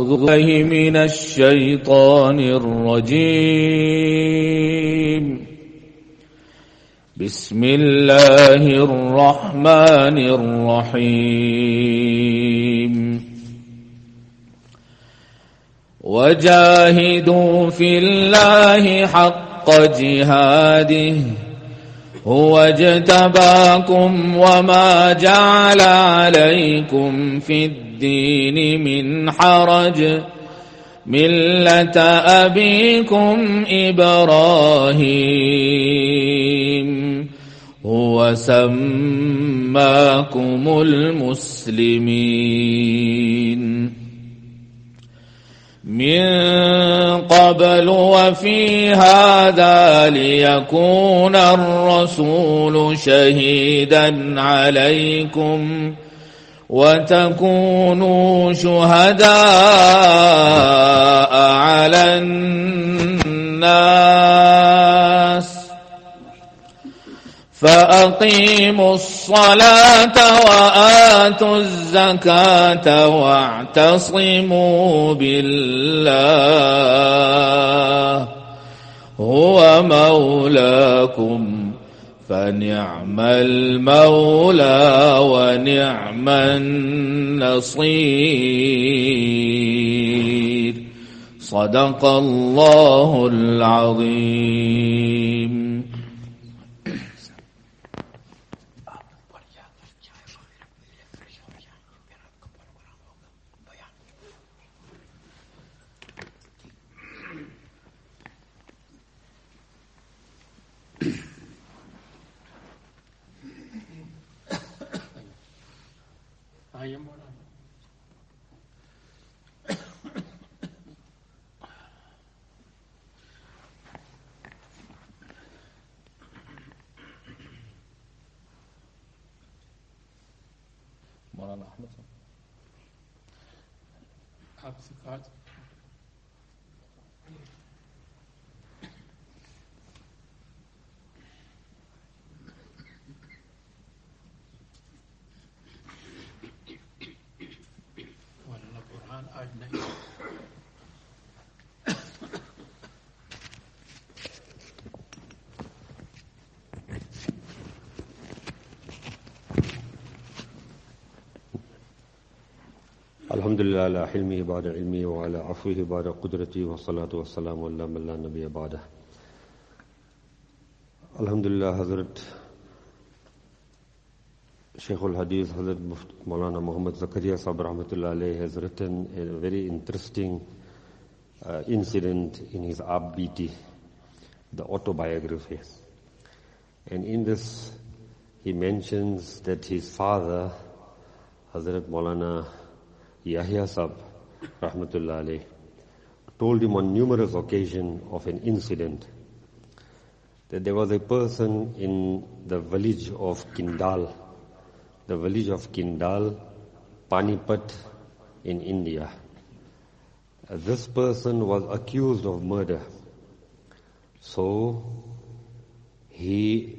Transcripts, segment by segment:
الله من الشيطان الرجيم. بسم الله الرحمن الرحيم. وجاهدوا في الله حق جهاده. هو اجتباكم وما جعل عليكم في الدين من حرج. ملة أبيكم إبراهيم. هو سماكم المسلمين. من قبل وفي هذا ليكون الرسول شهيدا عليكم. وتكونوا شهداء على الناس. فأقيموا الصلاة وآتوا الزكاة واعتصموا بالله. هو مولاكم. فنعم المولى ونعم النصير. صدق الله العظيم. آج نہیں الحمد لله على حلمه بعد علمه وعلى عفوه بعد قدرته والصلاة والسلام على من لا نبي بعده. الحمد لله حضرت Sheikh al-Hadith Hazrat Maulana Muhammad Zakaria Sahib Rahmatullah has written a very interesting uh, incident in his Abbiti, the autobiography. And in this he mentions that his father, Hazrat Maulana Yahya Sahib Rahmatullah told him on numerous occasions of an incident that there was a person in the village of Kindal, the village of Kindal, Panipat in India. This person was accused of murder. So he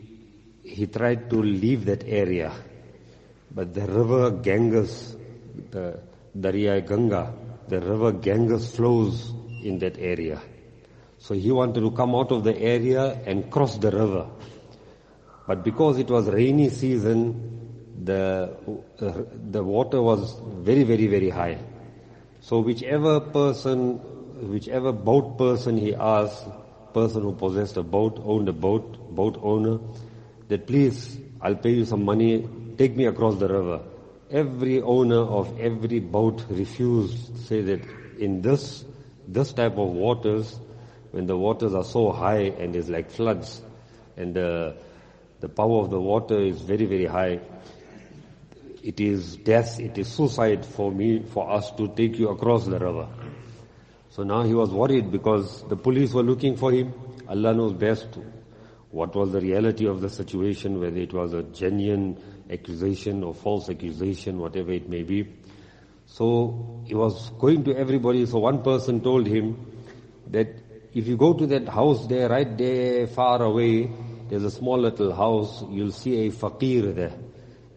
he tried to leave that area, but the river Ganges, the Darya Ganga, the river Ganges flows in that area. So he wanted to come out of the area and cross the river. But because it was rainy season, the, uh, the water was very, very, very high. So whichever person, whichever boat person he asked, person who possessed a boat, owned a boat, boat owner, that please, I'll pay you some money, take me across the river. Every owner of every boat refused, to say that in this, this type of waters, when the waters are so high and it's like floods, and the, the power of the water is very, very high, it is death, it is suicide for me, for us to take you across the river. So now he was worried because the police were looking for him. Allah knows best what was the reality of the situation, whether it was a genuine accusation or false accusation, whatever it may be. So he was going to everybody. So one person told him that if you go to that house there, right there, far away, there's a small little house, you'll see a faqir there.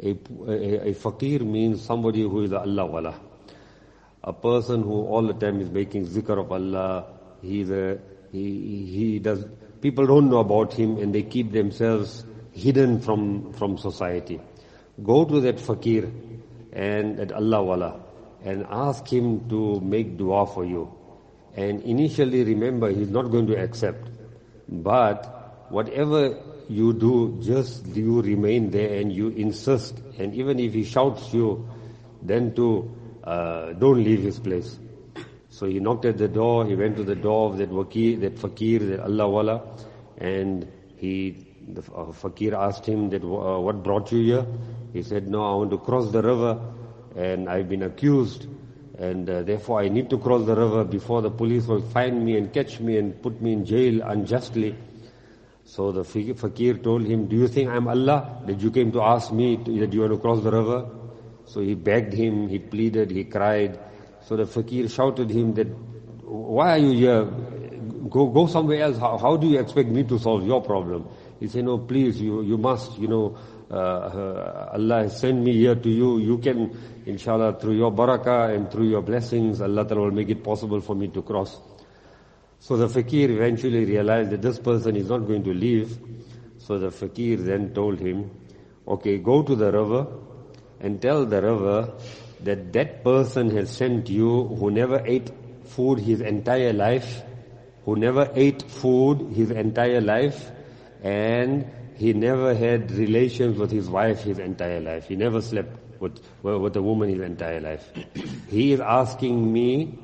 A, a, a means somebody who is Allah wala. A person who all the time is making zikr of Allah, he's a, he, he does, people don't know about him and they keep themselves hidden from, from society. Go to that fakir and at Allah wala and ask him to make dua for you. And initially remember, he's not going to accept. But whatever you do, just you remain there and you insist. And even if he shouts you, then to uh, don't leave his place. So he knocked at the door, he went to the door of that wakir, that fakir, that Allah wala, and he, the uh, fakir asked him that, uh, what brought you here? He said, no, I want to cross the river and I've been accused and uh, therefore I need to cross the river before the police will find me and catch me and put me in jail unjustly. So the fakir told him, do you think I'm Allah? That you came to ask me to, that you want to cross the river? So he begged him, he pleaded, he cried. So the fakir shouted him that, why are you here? Go, go somewhere else. How, how do you expect me to solve your problem? He said, no, please, you, you must, you know, uh, uh, Allah has sent me here to you. You can, inshallah, through your barakah and through your blessings, Allah will make it possible for me to cross. So the fakir eventually realized that this person is not going to leave. So the fakir then told him, okay, go to the river and tell the river that that person has sent you who never ate food his entire life, who never ate food his entire life, and he never had relations with his wife his entire life. He never slept with, with a woman his entire life. he is asking me,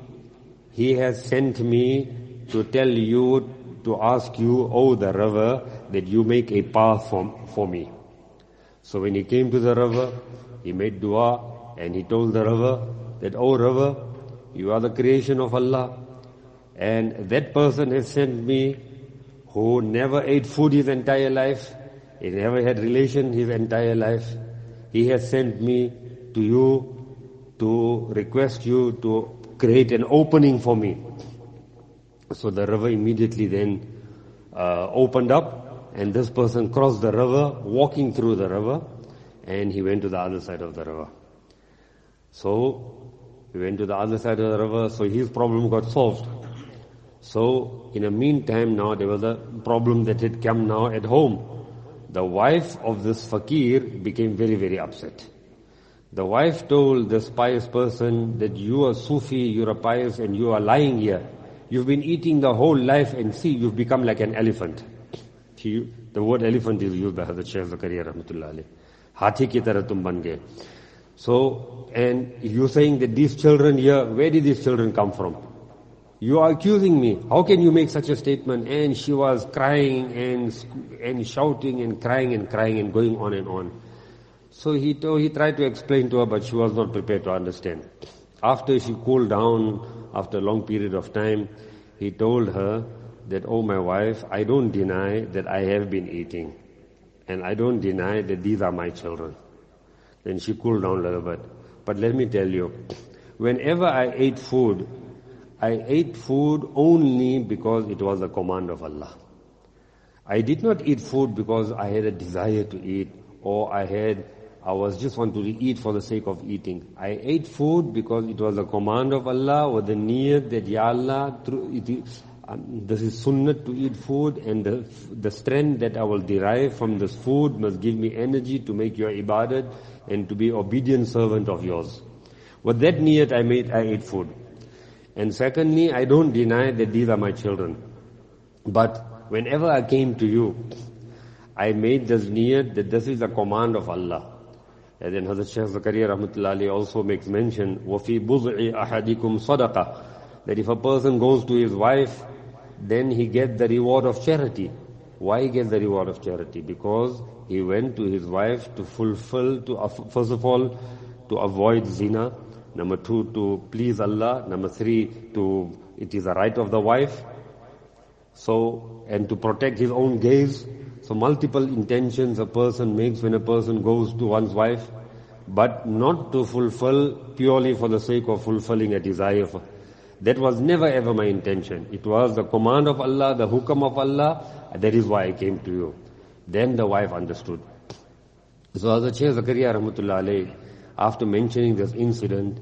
he has sent me to tell you, to ask you, oh the river, that you make a path for, for me. So when he came to the river, he made dua and he told the river that, oh river, you are the creation of Allah. And that person has sent me who never ate food his entire life, he never had relation his entire life. He has sent me to you to request you to create an opening for me. So the river immediately then uh, opened up and this person crossed the river, walking through the river, and he went to the other side of the river. So he went to the other side of the river, so his problem got solved. So in the meantime now there was a problem that had come now at home. The wife of this fakir became very, very upset. The wife told this pious person that you are Sufi, you are pious and you are lying here. You've been eating the whole life and see, you've become like an elephant. The word elephant is used by Hazrat Shaykh Zakaria rahmatullah. Hathi ki tarah tum ban gaye. So, and you're saying that these children here, where did these children come from? You are accusing me. How can you make such a statement? And she was crying and, and shouting and crying and crying and going on and on. So he, he tried to explain to her, but she was not prepared to understand. After she cooled down, after a long period of time, he told her that, oh my wife, I don't deny that I have been eating. And I don't deny that these are my children. Then she cooled down a little bit. But let me tell you, whenever I ate food, I ate food only because it was a command of Allah. I did not eat food because I had a desire to eat or I had I was just want to eat for the sake of eating. I ate food because it was a command of Allah with the need that Ya Allah, through it, um, this is sunnah to eat food and the, the strength that I will derive from this food must give me energy to make your ibadat and to be obedient servant of yours. With that niyat I made, I ate food. And secondly, I don't deny that these are my children. But whenever I came to you, I made this niyat that this is a command of Allah. And then Hazrat Shaykh Zakaria rahmatullahi also makes mention, وَفِي بُضْعِ أَحَدِكُمْ صَدَقَةً That if a person goes to his wife, then he gets the reward of charity. Why he gets the reward of charity? Because he went to his wife to fulfill, to first of all, to avoid zina. Number two, to please Allah. Number three, to, it is a right of the wife. So, and to protect his own gaze. So multiple intentions a person makes when a person goes to one's wife, but not to fulfill purely for the sake of fulfilling a desire. For, that was never ever my intention. It was the command of Allah, the hukam of Allah, that is why I came to you. Then the wife understood. So Hazrat Shaykh Zakaria rahmatullah after mentioning this incident,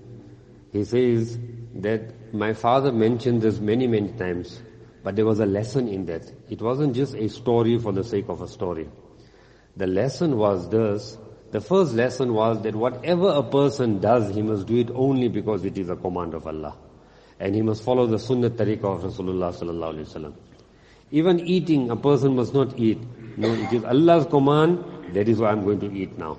he says that my father mentioned this many, many times, but there was a lesson in that. It wasn't just a story for the sake of a story. The lesson was this. The first lesson was that whatever a person does, he must do it only because it is a command of Allah. And he must follow the sunnah tariqah of Rasulullah sallallahu alaihi wasallam. Even eating, a person must not eat. No, it is Allah's command, that is why I'm going to eat now.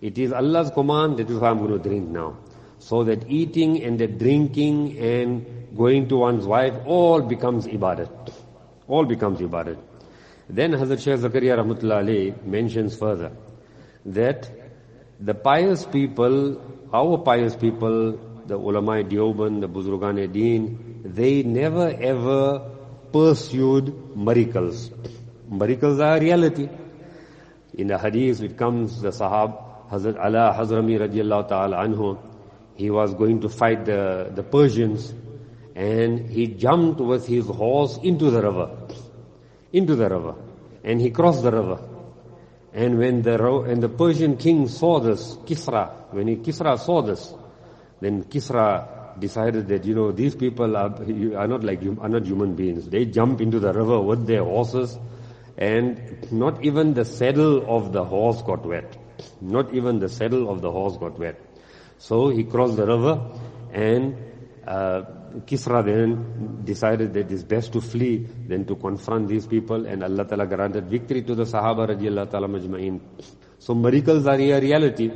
It is Allah's command, that is why I'm going to drink now. So that eating and the drinking and going to one's wife all becomes ibadat. All becomes ibadat. Then Hazrat Shaykh Zakaria Rahmatullah alayhi mentions further that the pious people, our pious people, the ulama Dioban, the Buzurgan Deen, they never ever pursued miracles. Miracles are reality. In the hadith it comes, the Sahab, Hazrat Ala Hazrami radiallahu ta'ala anhu, he was going to fight the, the Persians and he jumped with his horse into the river. Into the river. And he crossed the river. And when the, and the Persian king saw this, Kisra, when he, Kisra saw this, then Kisra decided that, you know, these people are, are not like, you are not human beings. They jump into the river with their horses and not even the saddle of the horse got wet. Not even the saddle of the horse got wet. So he crossed the river and uh, Kisra then decided that it's best to flee than to confront these people and Allah Ta'ala granted victory to the Sahaba radiallahu ta'ala majma'in. So miracles are a reality.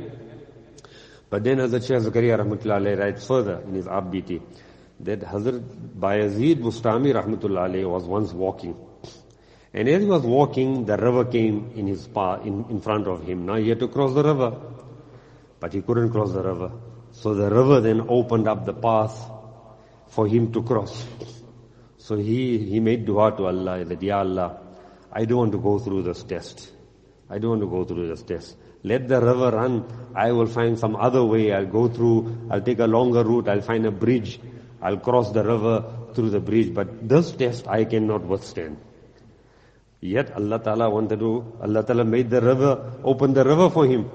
But then Hazrat Shaykh Zakaria rahmatullah alayhi writes further in his Abditi that Hazrat Bayazid Bustami rahmatullah alayhi was once walking. And as he was walking, the river came in his path, in, in front of him. Now he had to cross the river. But he couldn't cross the river. So the river then opened up the path for him to cross. So he, he made dua to Allah that, Ya Allah, I don't want to go through this test. I don't want to go through this test. Let the river run. I will find some other way. I'll go through, I'll take a longer route. I'll find a bridge. I'll cross the river through the bridge. But this test I cannot withstand. Yet Allah Ta'ala wanted to, Allah Ta'ala made the river, open the river for him.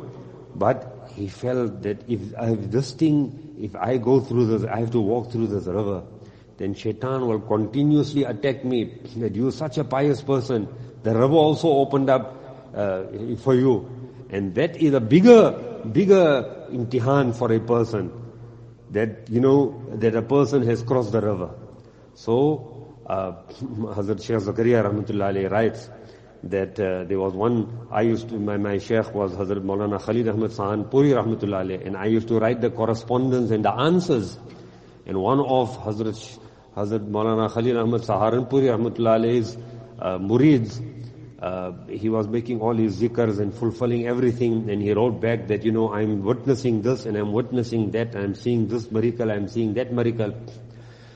But he felt that if, if this thing, if I go through this, I have to walk through this river, then shaitan will continuously attack me, that you are such a pious person. The river also opened up uh, for you. And that is a bigger, bigger imtihan for a person. That, you know, that a person has crossed the river. So, uh, Hazrat Shaykh Zakaria Rahmatullah writes that uh, there was one, I used to, my, my Shaykh was Hazrat Maulana Khalid Ahmad Sahan Puri Rahmatullah and I used to write the correspondence and the answers. And one of Hazrat, Hazrat Maulana Khalid Ahmad Saharanpuri Rahmatullah alayhi's uh, murids, uh, he was making all his zikrs and fulfilling everything and he wrote back that, you know, I'm witnessing this and I'm witnessing that, I'm seeing this miracle, I'm seeing that miracle.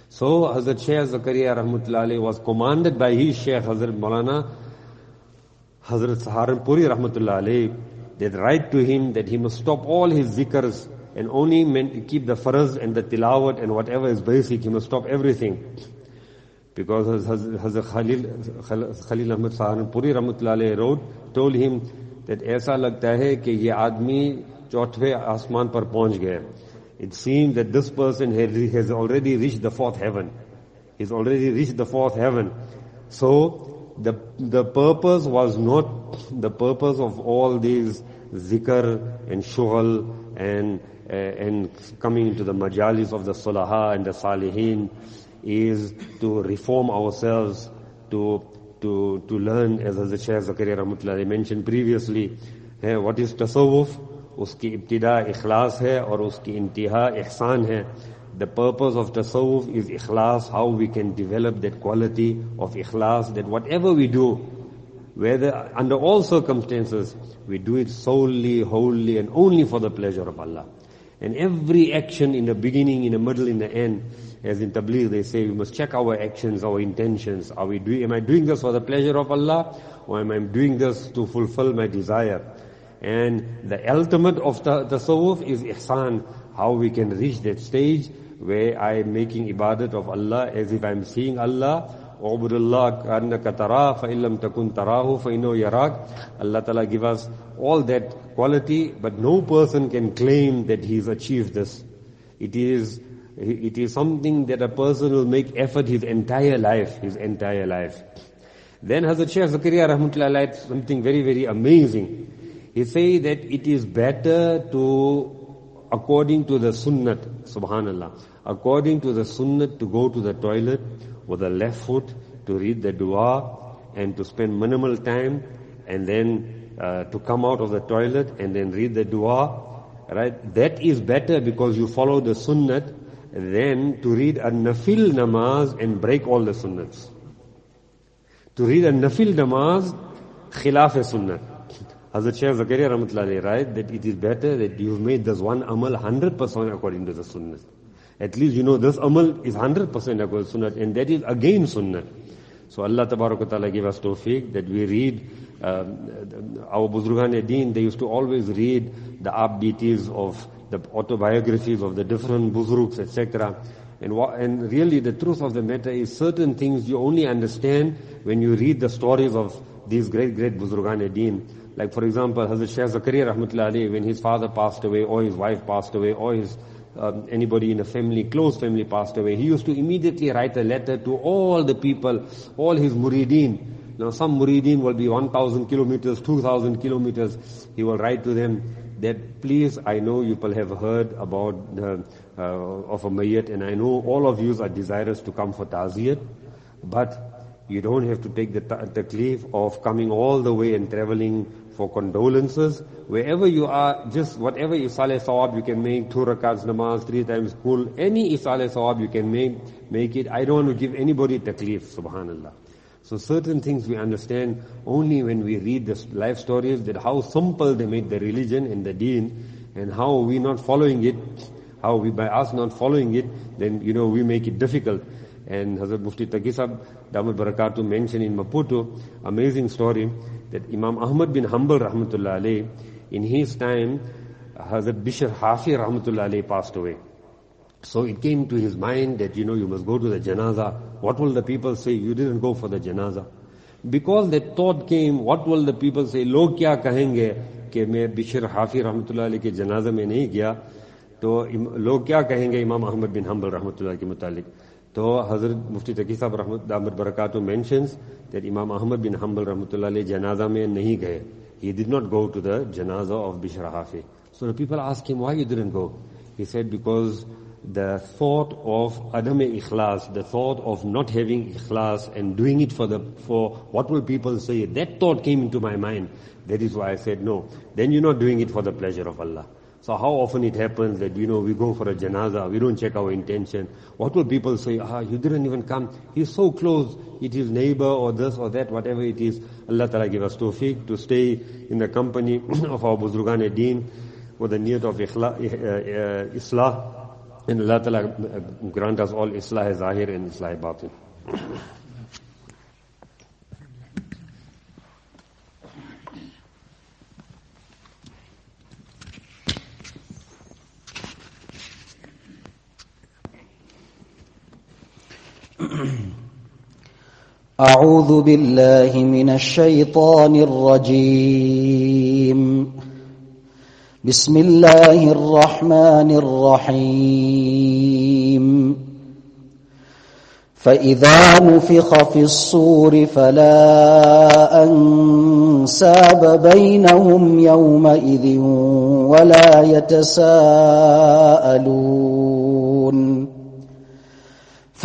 So Hazrat Shaykh Zakaria Rahmatullah was commanded by his Shaykh Hazrat Maulana یہ آدمی چوتھو آسمان پر پہنچ گئے the purpose was not the purpose of all these ذکر and شوہل مجالس of the صلیحڈ دا صالحین is to reform ourselves learn easy رحمۃ اللہ مینشن پریویسلی واٹ از اس کی ابتدا اخلاص ہے اور اس کی انتہا احسان ہے the purpose of tasawwuf is ikhlas, how we can develop that quality of ikhlas, that whatever we do, whether under all circumstances, we do it solely, wholly, and only for the pleasure of Allah. And every action in the beginning, in the middle, in the end, as in Tabligh they say, we must check our actions, our intentions. Are we doing, am I doing this for the pleasure of Allah? Or am I doing this to fulfill my desire? And the ultimate of the tasawwuf is ihsan, how we can reach that stage where I am making ibadat of Allah as if I am seeing Allah. اعبد اللہ کانک ترا فعلم تکن تراہ Fino یراک Allah Ta'ala give us all that quality but no person can claim that he's achieved this it is It is something that a person will make effort his entire life, his entire life. Then Hazrat Shaykh Zakaria Rahmatullah something very, very amazing. He say that it is better to, according to the sunnat, subhanallah, according to the sunnah to go to the toilet with the left foot to read the dua and to spend minimal time and then uh, to come out of the toilet and then read the dua, right? That is better because you follow the sunnah than to read a nafil namaz and break all the sunnahs. To read a nafil namaz, khilaf sunnat. Hazrat Shaykh Zakaria Rahmatullahi right, that it is better that you've made this one amal 100% according to the sunnah. At least you know this amal is 100% according to sunnah and that is again sunnah. So Allah Ta'ala gave us tawfiq that we read, um, our Buzrugan Deen, they used to always read the abdities of the autobiographies of the different Buzrugs, etc. And, and really the truth of the matter is certain things you only understand when you read the stories of these great, great Buzrugan Deen. Like for example, Hazrat Shaykh Zakaria Rahmatullah when his father passed away or his wife passed away or his um, anybody in a family, close family passed away, he used to immediately write a letter to all the people, all his murideen. Now some murideen will be 1,000 kilometers, 2,000 kilometers. He will write to them that please, I know you people have heard about the, uh, of a mayyat and I know all of you are desirous to come for taziyat, but you don't have to take the taklif of coming all the way and traveling for condolences. Wherever you are, just whatever isale sawab you can make, two rakats namaz, three times kul, any isale sawab you can make, make it. I don't want to give anybody taklif, subhanallah. So certain things we understand only when we read the life stories that how simple they made the religion and the deen and how we not following it, how we by us not following it, then you know we make it difficult. And Hazrat Mufti Taqisab, Damar Barakatu mentioned in Maputo, amazing story, امام احمد بن حمبل رحمتہ اللہ علیہ ان ہی بشر حافی رحمۃ اللہ علیہ what will the for the جنازا because دل the people سے لوگ کیا کہیں گے کہ میں بشر حافی رحمۃ اللہ علیہ کے جنازہ میں نہیں گیا تو لوگ کیا کہیں گے امام احمد بن حمب الرحمۃ اللہ کے متعلق so Hazrat Mufti Taqi Sahib Damar Barakatuh mentions that Imam Ahmad bin Hanbal Rahmatullah janaza mein. He did not go to the janaza of Bishr Hafi. So the people asked him, why you didn't go? He said, because the thought of adame ikhlas, the thought of not having ikhlas and doing it for the, for what will people say, that thought came into my mind. That is why I said no. Then you're not doing it for the pleasure of Allah. So how often it happens that, you know, we go for a janaza, we don't check our intention. What will people say? Ah, you didn't even come. He's so close. It is neighbor or this or that, whatever it is. Allah Ta'ala give us tawfiq to stay in the company of our Buzrugan Deen with the need of ikhla, uh, uh, Islah. And Allah Ta'ala grant us all Islah Zahir and Islah Batin. أعوذ بالله من الشيطان الرجيم. بسم الله الرحمن الرحيم. فإذا نفخ في الصور فلا أنساب بينهم يومئذ ولا يتساءلون.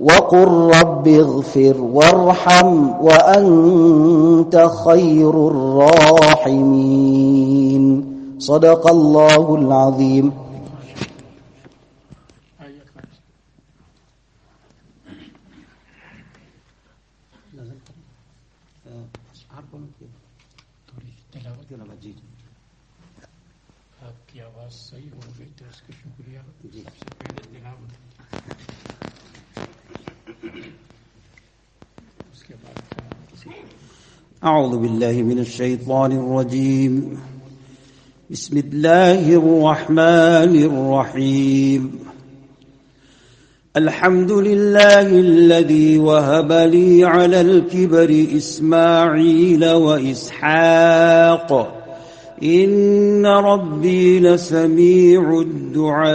وقل رب اغفر وارحم وأنت خير الراحمين. صدق الله العظيم. أعوذ بالله من الشيطان الرجيم. بسم الله الرحمن الرحيم. الحمد لله الذي وهب لي على الكبر إسماعيل وإسحاق. إن ربي لسميع الدعاء.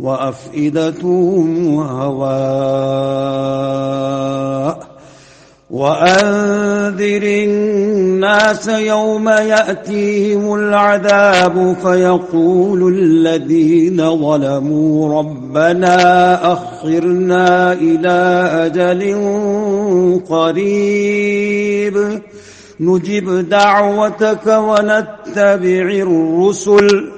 وأفئدتهم هواء. وأنذر الناس يوم يأتيهم العذاب فيقول الذين ظلموا ربنا أخرنا إلى أجل قريب. نجب دعوتك ونتبع الرسل.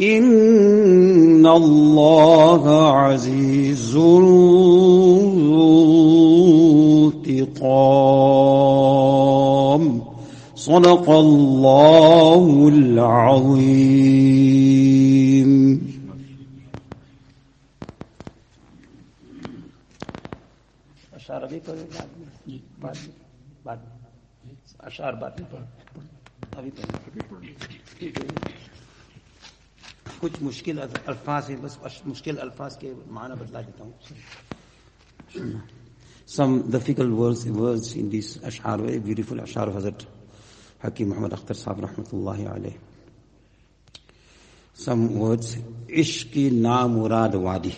إن الله عزيز ذو انتقام. صدق الله العظيم. أشعر بك بعد؟ بعد. أشعر بعد. أبي کچھ مشکل الفاظ ہیں، بس مشکل الفاظ کے معنی بتلا دیتا ہوں۔ Some difficult words words in these اشعار ویری بیوٹیفل اشعار حضرت حکیم محمد اختر صاحب رحمۃ اللہ علیہ سم ورڈز عشق کی نامراد وادی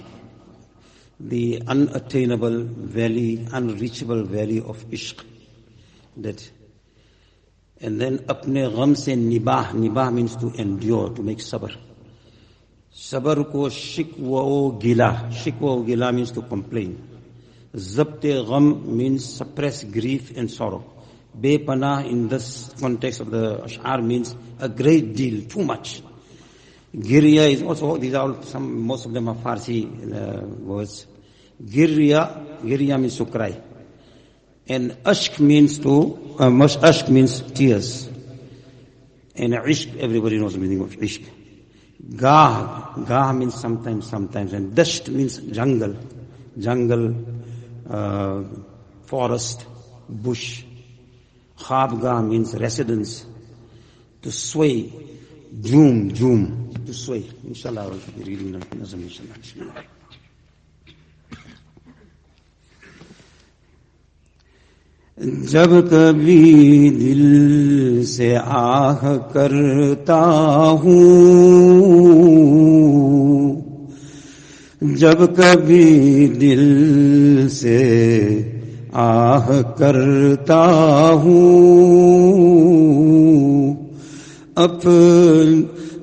the unattainable valley unreachable valley of عشق دیٹ اینڈ دین اپنے غم سے نباہ نباہ means to endeavour to make صبر Sabarko shikwao gila. Shikwao gila means to complain. Zabte gham means suppress grief and sorrow. Bepana in this context of the ash'ar means a great deal, too much. Girya is also, these are all some, most of them are Farsi uh, words. Girya, girya means to cry. And ashk means to, uh, ashk means tears. And ishq, everybody knows the meaning of ishq. Gah, Gah means sometimes, sometimes, and Dasht means jungle, jungle, uh, forest, bush. Khabgah means residence, to sway, joom, joom, to sway. Inshallah, I will be reading inshallah. جب کبھی دل سے آہ کرتا ہوں۔ جب کبھی دل سے آہ کرتا ہوں۔ اپ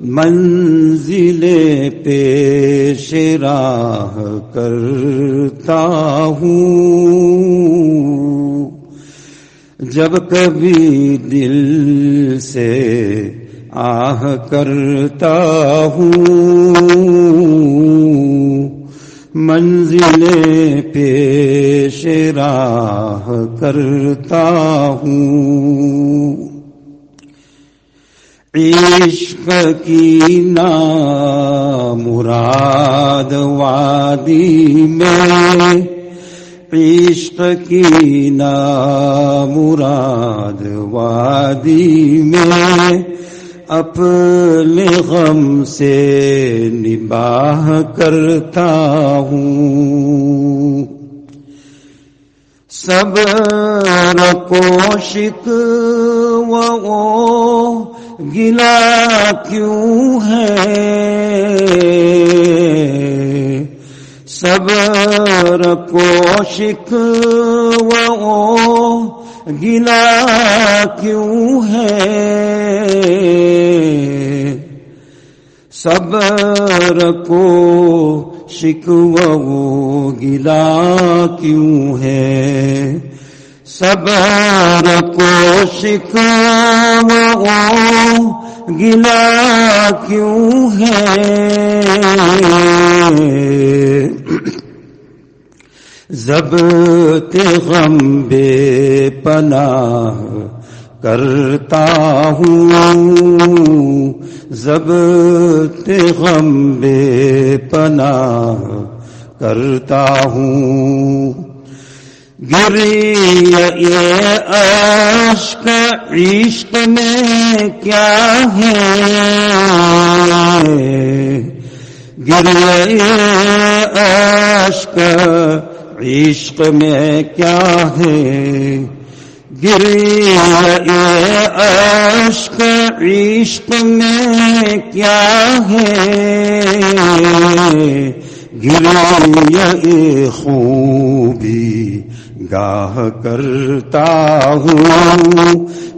منزل پیش راہ کرتا ہوں۔ جب کبھی دل سے آہ کرتا ہوں، منزل پیش راہ کرتا ہوں۔ عشق کی نا مراد وادی میں عشق کی مراد وادی میں اپنے غم سے نباہ کرتا ہوں۔ سب کوشک وہ گلا کیوں ہے؟ صبر کوشک و گلا کیوں ہے؟ صبر کو شکو گلا کیوں ہے؟ صبر کو شکو گلا کیوں ہے؟ ضبط غم بے پناہ کرتا ہوں۔ ضبط غم بے پناہ کرتا ہوں۔ گری عشق عشق میں کیا ہے؟ گری عشق عشق میں کیا ہے؟ گری عشق عشق میں کیا ہے؟ گری خوبی گاہ کرتا ہوں،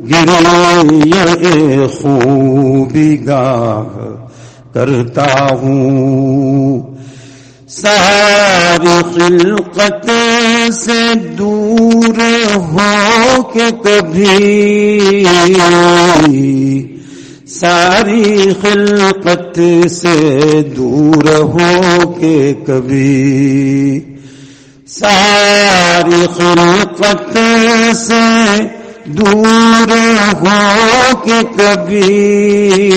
گرے خوبی گاہ کرتا ہوں۔ ساری خلقت سے دور ہو کے کبھی، ساری خلقت سے دور ہو کے کبھی۔ ساری خلقت سے دور ہو کے کبھی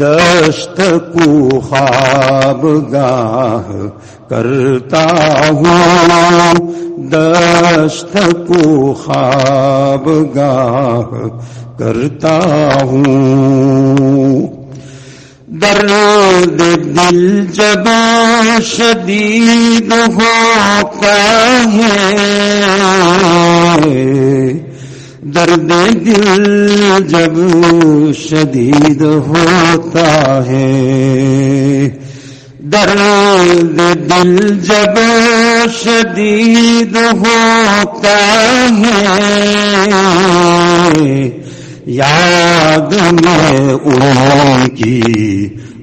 دشت کو خواب گاہ کرتا ہوں۔ دشت کو خواب گاہ کرتا ہوں۔ درد دل جب شدید ہوتا ہے۔ درد دل جب شدید ہوتا ہے۔ درد دل جب شدید ہوتا ہے۔ یاد میں ان کی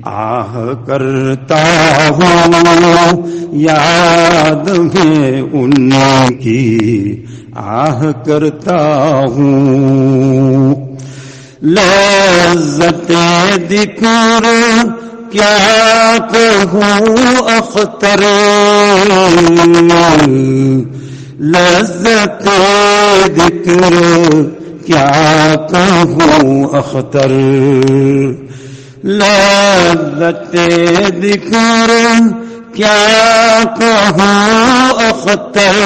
آہ کرتا ہوں، یاد میں ان کی آہ کرتا ہوں۔ لذت دکھر، کیا کہوں اختر؟ لذت ذکر کیا کہوں اختر؟ لذت ذکر کیا کہوں اختر؟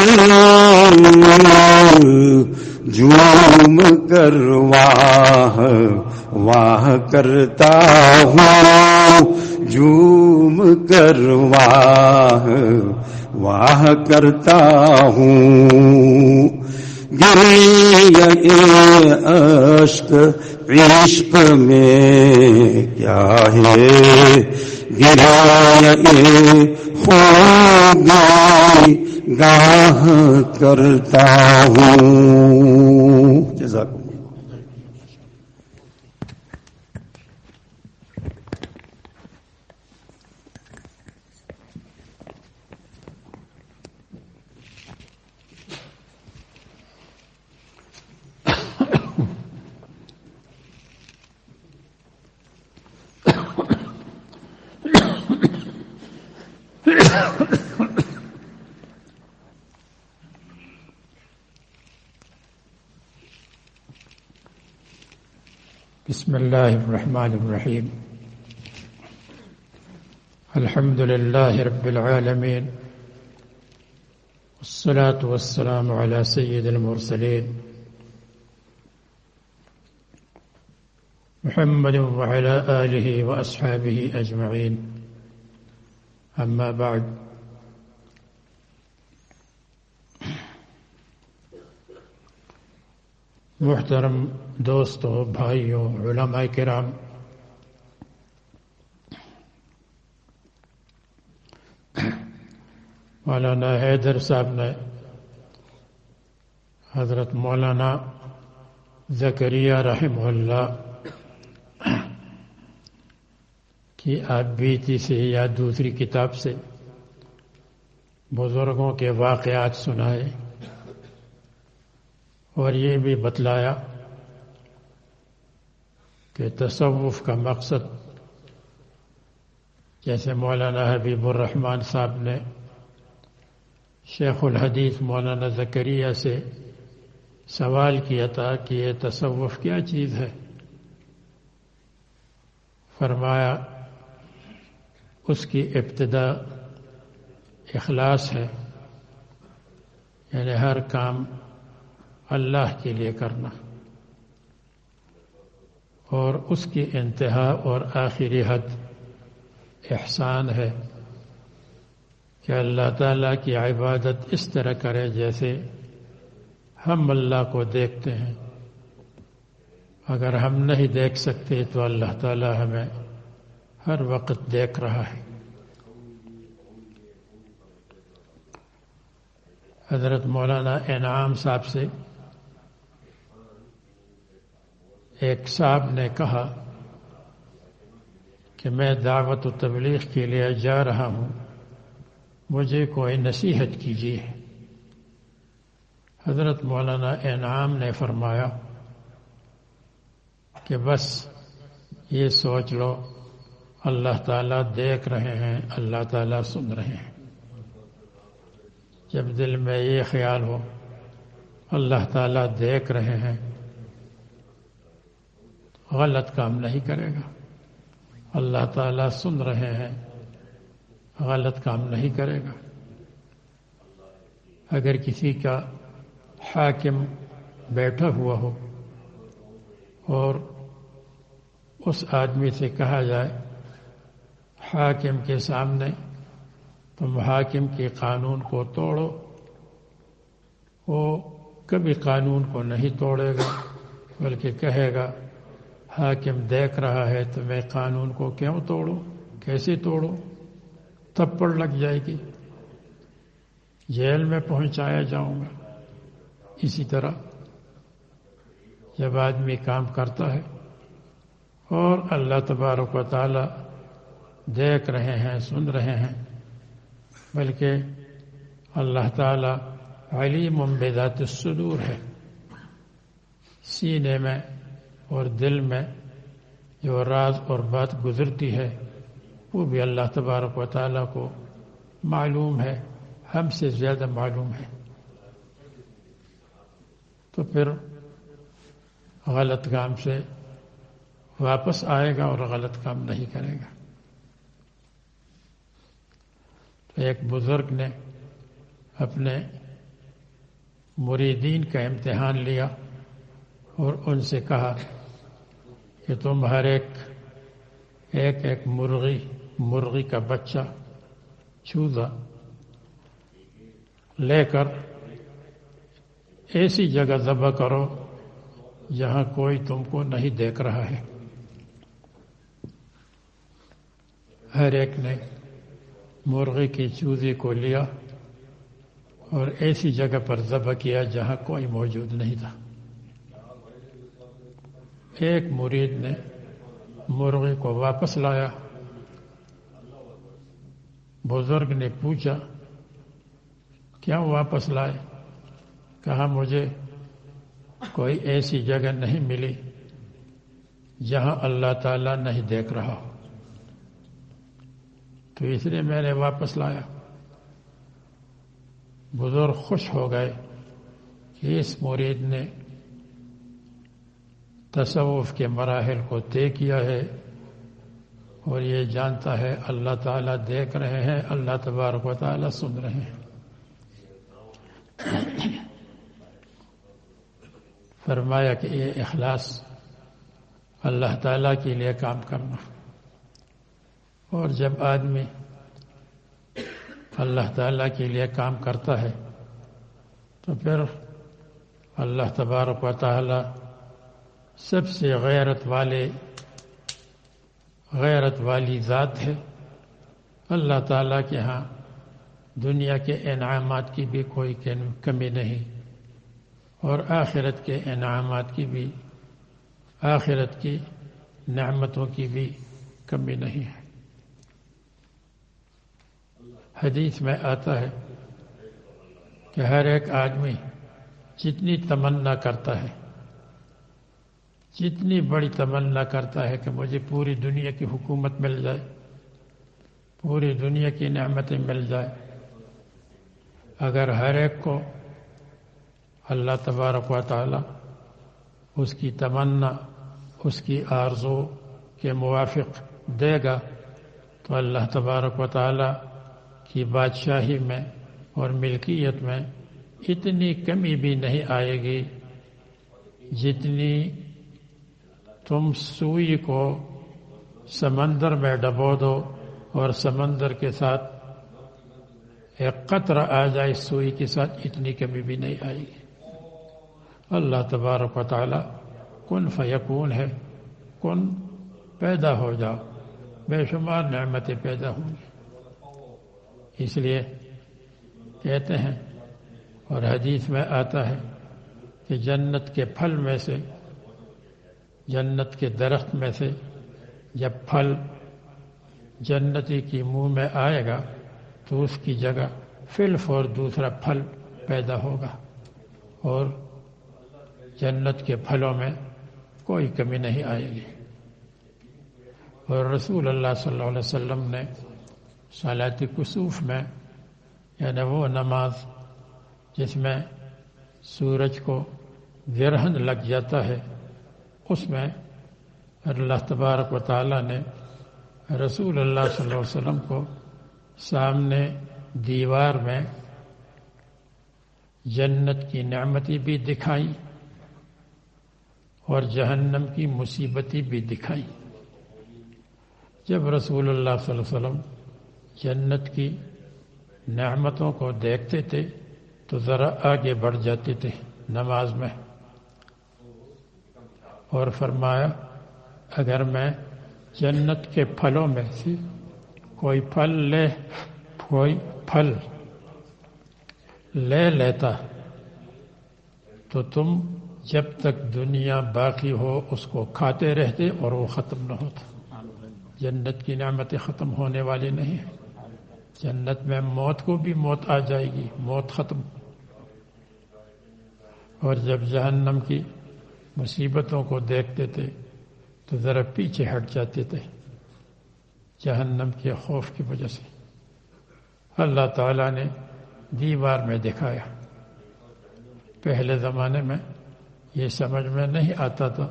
جوم کر واہ واہ کرتا ہوں۔ جوم کر واہ واہ کرتا ہوں۔ گری اشک عشق میں کیا ہے؟ گرا خوبی گاہ کرتا ہوں۔ جزاک بسم الله الرحمن الرحيم. الحمد لله رب العالمين. والصلاة والسلام على سيد المرسلين. محمد وعلى آله وأصحابه أجمعين. أما بعد. محترم دوستوں بھائیوں علماء کرام۔ مولانا حیدر صاحب نے حضرت مولانا زکریہ رحم اللہ کی آپ بیتی سے یا دوسری کتاب سے بزرگوں کے واقعات سنائے اور یہ بھی بتلایا۔ کہ تصوف کا مقصد جیسے مولانا حبیب الرحمان صاحب نے شیخ الحدیث مولانا زکریہ سے سوال کیا تھا کہ یہ تصوف کیا چیز ہے؟ فرمایا، اس کی ابتدا اخلاص ہے یعنی ہر کام اللہ کے لیے کرنا۔ اور اس کی انتہا اور آخری حد احسان ہے کہ اللہ تعالیٰ کی عبادت اس طرح کرے جیسے ہم اللہ کو دیکھتے ہیں۔ اگر ہم نہیں دیکھ سکتے تو اللہ تعالیٰ ہمیں ہر وقت دیکھ رہا ہے۔ حضرت مولانا انعام صاحب سے ایک صاحب نے کہا کہ میں دعوت و تبلیغ کے لیے جا رہا ہوں، مجھے کوئی نصیحت کیجیے۔ حضرت مولانا انعام نے فرمایا کہ بس یہ سوچ لو، اللہ تعالیٰ دیکھ رہے ہیں، اللہ تعالیٰ سن رہے ہیں۔ جب دل میں یہ خیال ہو، اللہ تعالیٰ دیکھ رہے ہیں غلط کام نہیں کرے گا۔ اللہ تعالیٰ سن رہے ہیں، غلط کام نہیں کرے گا۔ اگر کسی کا حاکم بیٹھا ہوا ہو اور اس آدمی سے کہا جائے، حاکم کے سامنے، تم حاکم کے قانون کو توڑو، وہ کبھی قانون کو نہیں توڑے گا، بلکہ کہے گا حاکم دیکھ رہا ہے تو میں قانون کو کیوں توڑوں؟ کیسے توڑوں؟ تھپڑ لگ جائے گی۔ جیل میں پہنچایا جاؤں گا۔ اسی طرح جب آدمی کام کرتا ہے اور اللہ تبارک و تعالی دیکھ رہے ہیں، سن رہے ہیں، بلکہ اللہ تعالی علیم بذات الصدور ہے۔ سینے میں اور دل میں جو راز اور بات گزرتی ہے، وہ بھی اللہ تبارک و تعالیٰ کو معلوم ہے، ہم سے زیادہ معلوم ہے۔ تو پھر غلط کام سے واپس آئے گا اور غلط کام نہیں کرے گا۔ تو ایک بزرگ نے اپنے مریدین کا امتحان لیا اور ان سے کہا کہ تم ہر ایک ایک ایک مرغی مرغی کا بچہ چوزا، لے کر ایسی جگہ ذبح کرو جہاں کوئی تم کو نہیں دیکھ رہا ہے۔ ہر ایک نے مرغی کی چوزی کو لیا اور ایسی جگہ پر ذبح کیا جہاں کوئی موجود نہیں تھا۔ ایک مرید نے مرغی کو واپس لایا۔ بزرگ نے پوچھا، کیا واپس لائے؟ کہا، مجھے کوئی ایسی جگہ نہیں ملی جہاں اللہ تعالیٰ نہیں دیکھ رہا۔ تو اس لیے میں نے واپس لایا۔ بزرگ خوش ہو گئے کہ اس مرید نے تصوف کے مراحل کو طے کیا ہے اور یہ جانتا ہے اللہ تعالیٰ دیکھ رہے ہیں، اللہ تبارک و تعالیٰ سن رہے ہیں۔ فرمایا کہ یہ اخلاص اللہ تعالیٰ کے لیے کام کرنا۔ اور جب آدمی اللہ تعالیٰ کے لیے کام کرتا ہے تو پھر اللہ تبارک و تعالیٰ سب سے غیرت والے غیرت والی ذات ہے۔ اللہ تعالیٰ کے ہاں دنیا کے انعامات کی بھی کوئی کمی نہیں اور آخرت کے انعامات کی بھی آخرت کی نعمتوں کی بھی کمی نہیں ہے۔ حدیث میں آتا ہے کہ ہر ایک آدمی جتنی تمنا کرتا ہے جتنی بڑی تمنا کرتا ہے کہ مجھے پوری دنیا کی حکومت مل جائے، پوری دنیا کی نعمتیں مل جائے۔ اگر ہر ایک کو اللہ تبارک و تعالی اس کی تمنا، اس کی آرزو کے موافق دے گا، تو اللہ تبارک و تعالی کی بادشاہی میں اور ملکیت میں اتنی کمی بھی نہیں آئے گی جتنی تم سوئی کو سمندر میں ڈبو دو اور سمندر کے ساتھ ایک قطر آ جائے، سوئی کے ساتھ اتنی کمی بھی نہیں آئے گی۔ اللہ تبارک و تعالی کن فیکون ہے، کن پیدا ہو جاؤ، بے شمار نعمتیں پیدا ہوں گی۔ اس لیے کہتے ہیں اور حدیث میں آتا ہے کہ جنت کے پھل میں سے جنت کے درخت میں سے جب پھل جنتی کی منہ میں آئے گا تو اس کی جگہ فلف اور دوسرا پھل پیدا ہوگا اور جنت کے پھلوں میں کوئی کمی نہیں آئے گی۔ اور رسول اللہ صلی اللہ علیہ وسلم نے صلاحی کسوف میں یعنی وہ نماز جس میں سورج کو گرہن لگ جاتا ہے اس میں اللہ تبارک و تعالی نے رسول اللہ صلی اللہ علیہ وسلم کو سامنے دیوار میں جنت کی نعمتی بھی دکھائی اور جہنم کی مصیبتی بھی دکھائی جب رسول اللہ صلی اللہ علیہ وسلم جنت کی نعمتوں کو دیکھتے تھے تو ذرا آگے بڑھ جاتے تھے نماز میں۔ اور فرمایا، اگر میں جنت کے پھلوں میں سے کوئی پھل لے، کوئی پھل لے لیتا، تو تم جب تک دنیا باقی ہو، اس کو کھاتے رہتے اور وہ ختم نہ ہوتا۔ جنت کی نعمتیں ختم ہونے والی نہیں جنت میں موت کو بھی موت آ جائے گی، موت ختم۔ اور جب جہنم کی مصیبتوں کو دیکھتے تھے تو ذرا پیچھے ہٹ جاتے تھے جہنم کے خوف کی وجہ سے۔ اللہ تعالیٰ نے دیوار میں دکھایا۔ پہلے زمانے میں یہ سمجھ میں نہیں آتا تھا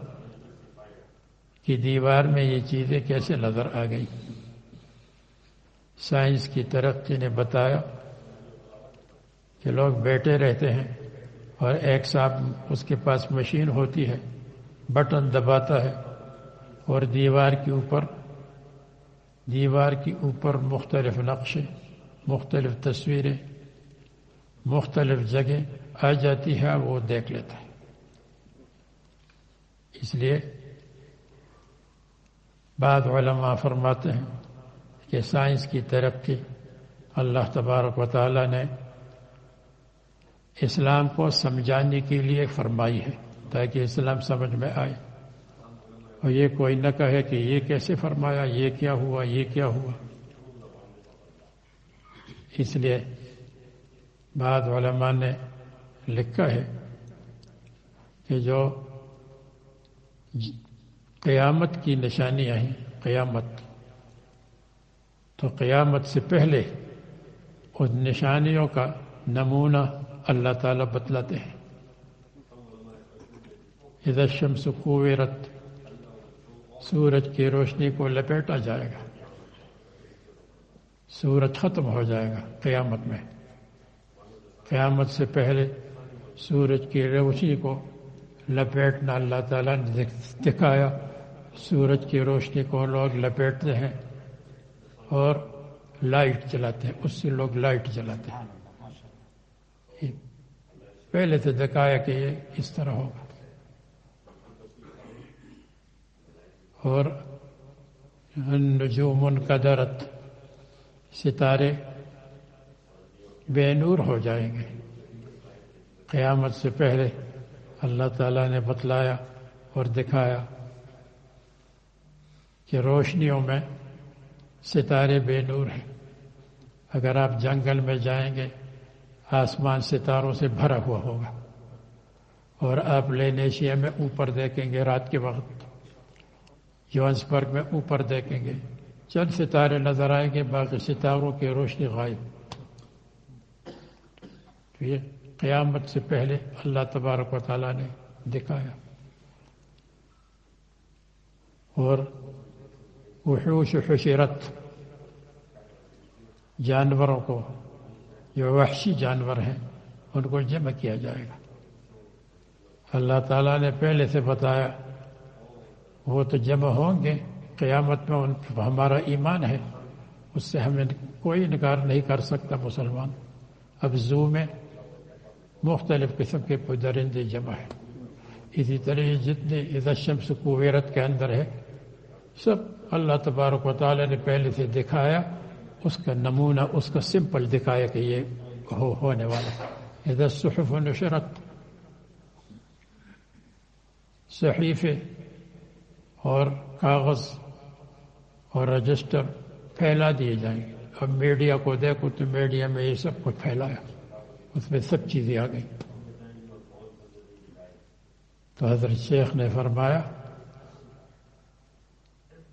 کہ دیوار میں یہ چیزیں کیسے نظر آ گئی سائنس کی ترقی نے بتایا کہ لوگ بیٹھے رہتے ہیں۔ اور ایک صاحب اس کے پاس مشین ہوتی ہے، بٹن دباتا ہے اور دیوار کے اوپر، دیوار کے اوپر مختلف نقشے، مختلف تصویریں، مختلف جگہ آ جاتی ہے، وہ دیکھ لیتا ہے۔ اس لیے بعض علماء فرماتے ہیں کہ سائنس کی ترقی اللہ تبارک و تعالی نے اسلام کو سمجھانے کے لیے فرمائی ہے، تاکہ اسلام سمجھ میں آئے۔ اور یہ کوئی نہ کہے کہ یہ کیسے فرمایا، یہ کیا ہوا، یہ کیا ہوا۔ اس لیے بعض علماء نے لکھا ہے کہ جو قیامت کی نشانیاں ہیں، قیامت، تو قیامت سے پہلے اس نشانیوں کا نمونہ اللہ تعالیٰ بتلاتے ہیں۔ اذا الشمس کویرت سورج کی روشنی کو لپیٹا جائے گا۔ سورج ختم ہو جائے گا قیامت میں۔ قیامت سے پہلے سورج کی روشنی کو لپیٹنا اللہ تعالیٰ نے دکھایا۔ سورج کی روشنی کو لوگ لپیٹتے ہیں اور لائٹ جلاتے ہیں، اس سے لوگ لائٹ جلاتے ہیں۔ پہلے سے دکھایا کہ یہ اس طرح ہوگا۔ اور نجوم کا درت ستارے بے نور ہو جائیں گے۔ قیامت سے پہلے اللہ تعالیٰ نے بتلایا اور دکھایا کہ روشنیوں میں ستارے بے نور ہیں۔ اگر آپ جنگل میں جائیں گے آسمان ستاروں سے بھرا ہوا ہوگا۔ اور آپ لینیشیا میں اوپر دیکھیں گے رات کے وقت۔ جوانسبرگ میں اوپر دیکھیں گے۔ چند ستارے نظر آئیں گے، باقی ستاروں کی روشنی غائب۔ تو یہ قیامت سے پہلے اللہ تبارک و تعالیٰ نے دکھایا۔ اور وحوش حشرت جانوروں کو جو وحشی جانور ہیں، ان کو جمع کیا جائے گا۔ اللہ تعالیٰ نے پہلے سے بتایا، وہ تو جمع ہوں گے، قیامت میں ان ہمارا ایمان ہے، اس سے ہمیں کوئی انکار نہیں کر سکتا مسلمان۔ اب زو میں مختلف قسم کے درندے جمع ہیں۔ اسی طرح جتنے شمس کویرت کے اندر ہے، سب اللہ تبارک و تعالی نے پہلے سے دکھایا۔ اس کا نمونہ، اس کا سمپل دکھایا کہ یہ ہو، ہونے والا ادھر صحف و نشرت، صحیفے اور کاغذ اور رجسٹر پھیلا دیے جائیں گے۔ اب میڈیا کو دیکھو تو میڈیا میں یہ سب کچھ پھیلایا۔ اس میں سب چیزیں آ گئی تو حضرت شیخ نے فرمایا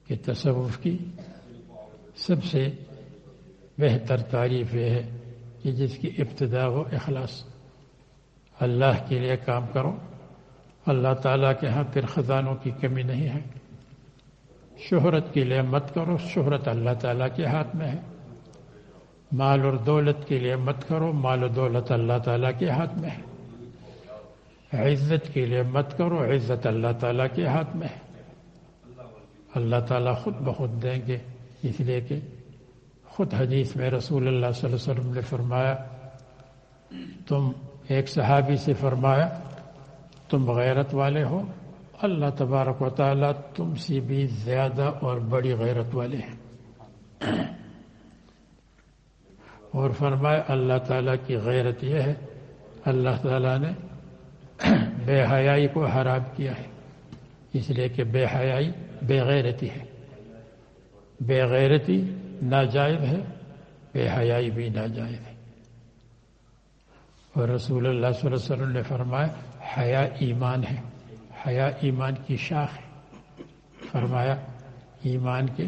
کہ تصوف کی سب سے بہتر تعریف یہ ہے کہ جس کی ابتدا ہو اخلاص۔ اللہ کے لیے کام کرو۔ اللہ تعالیٰ کے ہاں پھر خزانوں کی کمی نہیں ہے۔ شہرت کے لیے مت کرو۔ شہرت اللہ تعالیٰ کے ہاتھ میں ہے۔ مال اور دولت کے لیے مت کرو۔ مال و دولت اللہ تعالیٰ کے ہاتھ میں ہے۔ عزت کے لیے مت کرو۔ عزت اللہ تعالیٰ کے ہاتھ میں ہے۔ اللہ تعالیٰ خود بخود دیں گے۔ اس لیے کہ خود حدیث میں رسول اللہ صلی اللہ علیہ وسلم نے فرمایا، تم ایک صحابی سے فرمایا، تم غیرت والے ہو، اللہ تبارک و تعالیٰ تم سے بھی زیادہ اور بڑی غیرت والے ہیں۔ اور فرمائے اللہ تعالیٰ کی غیرت یہ ہے، اللہ تعالیٰ نے بے حیائی کو حرام کیا ہے۔ اس لیے کہ بے حیائی، بے غیرتی ہے۔ بے غیرتی ناجائز ہے، بے حیائی بھی ناجائز ہے۔ اور رسول اللہ صلی اللہ علیہ وسلم نے فرمایا، حیا ایمان ہے۔ حیا ایمان کی شاخ ہے۔ فرمایا، ایمان کے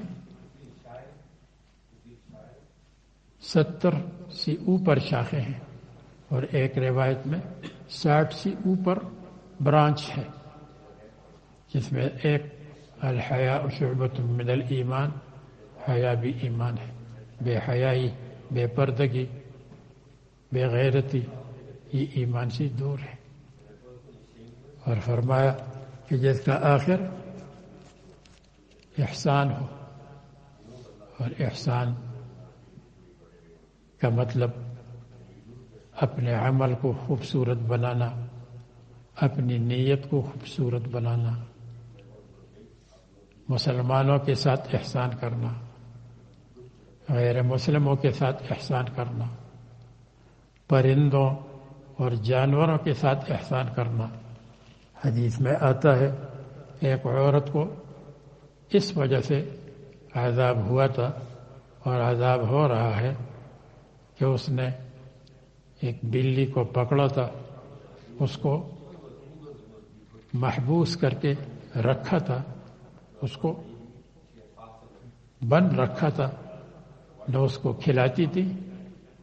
ستر سے اوپر شاخیں ہیں۔ اور ایک روایت میں ساٹھ سے اوپر برانچ ہے، جس میں ایک، الحیا شعبت من الایمان حیا بھی ایمان ہے، بے حیائی، بے پردگی، بے غیرتی، یہ ایمان سے دور ہے۔ اور فرمایا کہ جس کا آخر احسان ہو، اور احسان کا مطلب اپنے عمل کو خوبصورت بنانا، اپنی نیت کو خوبصورت بنانا، مسلمانوں کے ساتھ احسان کرنا۔ غیر مسلموں کے ساتھ احسان کرنا، پرندوں اور جانوروں کے ساتھ احسان کرنا۔ حدیث میں آتا ہے، ایک عورت کو اس وجہ سے عذاب ہوا تھا اور عذاب ہو رہا ہے کہ اس نے ایک بلی کو پکڑا تھا، اس کو محبوس کر کے رکھا تھا، اس کو بند رکھا تھا۔ نہ اس کو کھلاتی تھی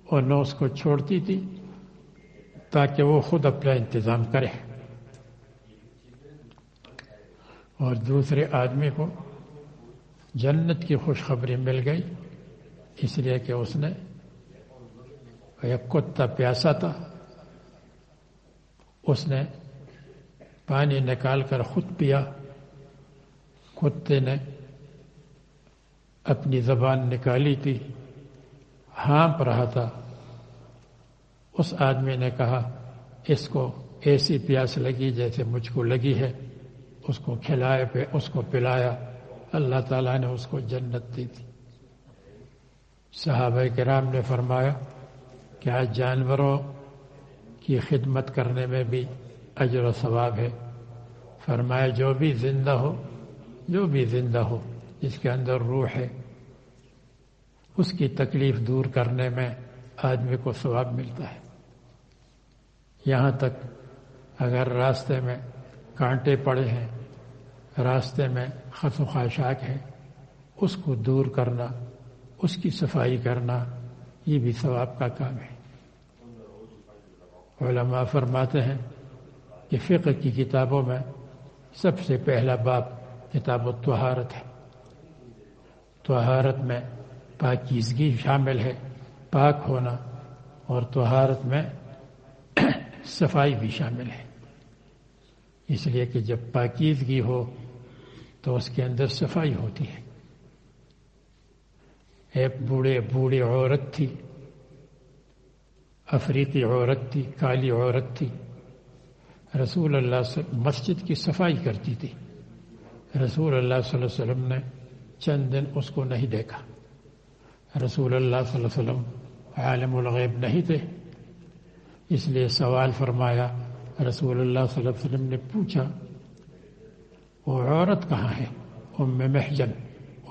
اور نہ اس کو چھوڑتی تھی تاکہ وہ خود اپنا انتظام کرے۔ اور دوسرے آدمی کو جنت کی خوشخبری مل گئی، اس لیے کہ اس نے ایک کتا پیاسا تھا۔ اس نے پانی نکال کر خود پیا، کتے نے اپنی زبان نکالی تھی۔ ہانپ رہا تھا۔ اس آدمی نے کہا، اس کو ایسی پیاس لگی جیسے مجھ کو لگی ہے۔ اس کو کھلائے پہ، اس کو پلایا۔ اللہ تعالیٰ نے اس کو جنت دی تھی۔ صحابہ کرام نے فرمایا، کیا جانوروں کی خدمت کرنے میں بھی اجر و ثواب ہے؟ فرمایا، جو بھی زندہ ہو، جو بھی زندہ ہو۔ جس کے اندر روح ہے، اس کی تکلیف دور کرنے میں آدمی کو ثواب ملتا ہے۔ یہاں تک اگر راستے میں کانٹے پڑے ہیں، راستے میں خط و خواہشات ہے اس کو دور کرنا، اس کی صفائی کرنا، یہ بھی ثواب کا کام ہے۔ علماء فرماتے ہیں کہ فقہ کی کتابوں میں سب سے پہلا باب کتاب و تہارت ہے۔ تہارت میں پاکیزگی شامل ہے، پاک ہونا اور تہارت میں صفائی بھی شامل ہے۔ اس لیے کہ جب پاکیزگی ہو تو اس کے اندر صفائی ہوتی ہے۔ ایک بوڑھے، بوڑھی عورت تھی، افریقی عورت تھی، کالی عورت تھی۔ رسول اللہ مسجد کی صفائی کرتی تھی۔ رسول اللہ صلی اللہ علیہ وسلم نے چند دن اس کو نہیں دیکھا۔ رسول اللہ صلی اللہ علیہ وسلم عالم الغیب نہیں تھے۔ اس لیے سوال فرمایا، رسول اللہ صلی اللہ علیہ وسلم نے پوچھا، وہ عورت کہاں ہے؟ ام محجن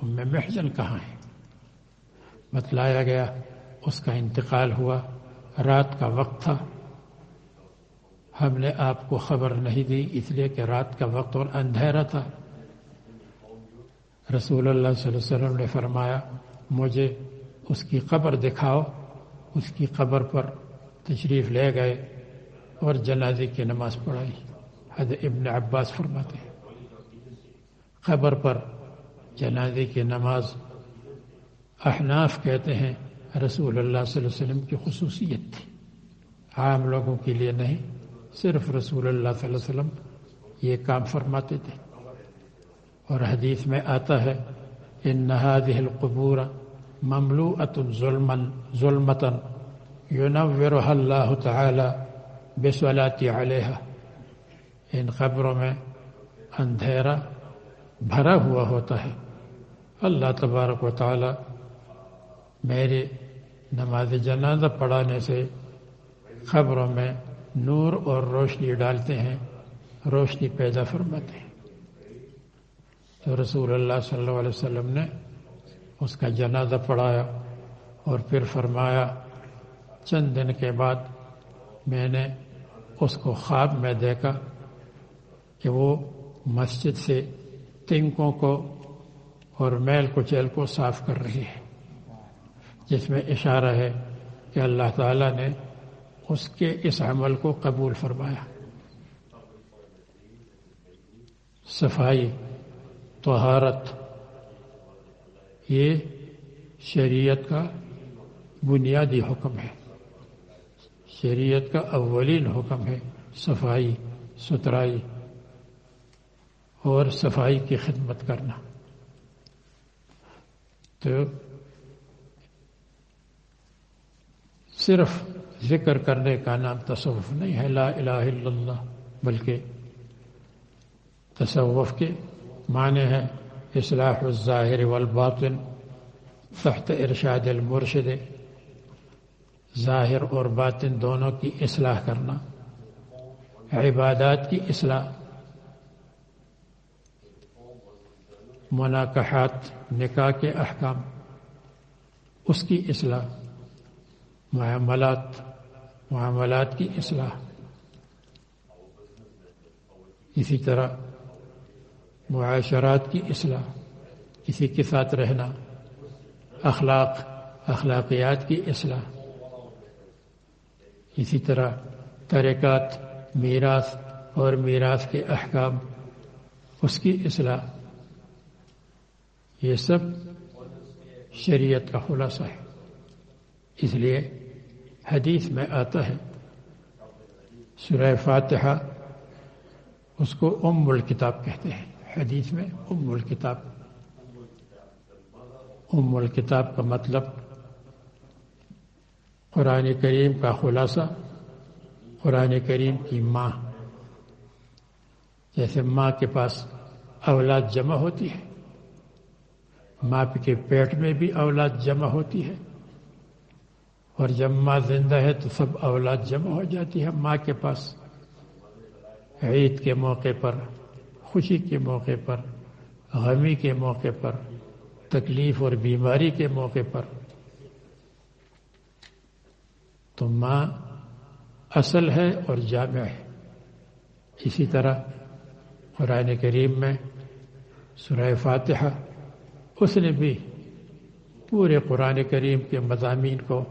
ام محجن کہاں ہے؟ بتلایا گیا، اس کا انتقال ہوا۔ رات کا وقت تھا۔ ہم نے آپ کو خبر نہیں دی، اس لیے کہ رات کا وقت اور اندھیرا تھا۔ رسول اللہ صلی اللہ علیہ وسلم نے فرمایا، مجھے اس کی قبر دکھاؤ۔ اس کی قبر پر تشریف لے گئے اور جنازے کی نماز پڑھائی۔ حد ابن عباس فرماتے ہیں، قبر پر جنازے کی نماز احناف کہتے ہیں، رسول اللہ صلی اللہ علیہ وسلم کی خصوصیت تھی۔ عام لوگوں کے لیے نہیں، صرف رسول اللہ صلی اللہ علیہ وسلم یہ کام فرماتے تھے۔ اور حدیث میں آتا ہے ان هذه القبور مملوءة ظلما ظلمة ينورها الله تعالى بسولاتی علیہ ان قبروں میں اندھیرا بھرا ہوا ہوتا ہے۔ اللہ تبارک و تعالی میری نماز جنازہ پڑھانے سے خبروں میں نور اور روشنی ڈالتے ہیں، روشنی پیدا فرماتے ہیں۔ تو رسول اللہ صلی اللہ علیہ وسلم نے اس کا جنازہ پڑھایا اور پھر فرمایا، چند دن کے بعد میں نے اس کو خواب میں دیکھا کہ وہ مسجد سے تنکوں کو اور میل کچیل کو صاف کر رہی ہے، جس میں اشارہ ہے کہ اللہ تعالیٰ نے اس کے اس عمل کو قبول فرمایا۔ صفائی طہارت۔ یہ شریعت کا بنیادی حکم ہے۔ شریعت کا اولین حکم ہے صفائی، ستھرائی اور صفائی کی خدمت کرنا۔ تو صرف ذکر کرنے کا نام تصوف نہیں ہے، لا الہ الا اللہ، بلکہ تصوف کے معنی ہے اصلاح الظاہر والباطن، تحت ارشاد المرشد، ظاہر اور باطن دونوں کی اصلاح کرنا، عبادات کی اصلاح مناقحات نکاح کے احکام، اس کی اصلاح، معاملات معاملات کی اصلاح۔ اسی طرح معاشرات کی اصلاح کسی کے ساتھ رہنا، اخلاق، اخلاقیات کی اصلاح۔ اسی طرح ترکات میراث اور میراث کے احکام، اس کی اصلاح۔ یہ سب شریعت کا خلاصہ ہے۔ اس لیے حدیث میں آتا ہے، سورہ فاتحہ اس کو ام الکتاب کہتے ہیں۔ حدیث میں ام الکتاب۔ ام الکتاب کا مطلب قرآن کریم کا خلاصہ، قرآن کریم کی ماں۔ جیسے ماں کے پاس اولاد جمع ہوتی ہے ماں کے پیٹ میں بھی اولاد جمع ہوتی ہے۔ اور جب ماں زندہ ہے تو سب اولاد جمع ہو جاتی ہے۔ ماں کے پاس عید کے موقع پر خوشی کے موقع پر، غمی کے موقع پر، تکلیف اور بیماری کے موقع پر۔ تو ماں اصل ہے اور جامع ہے۔ اسی طرح قرآن کریم میں سورہ فاتحہ، اس نے بھی پورے قرآن کریم کے مضامین کو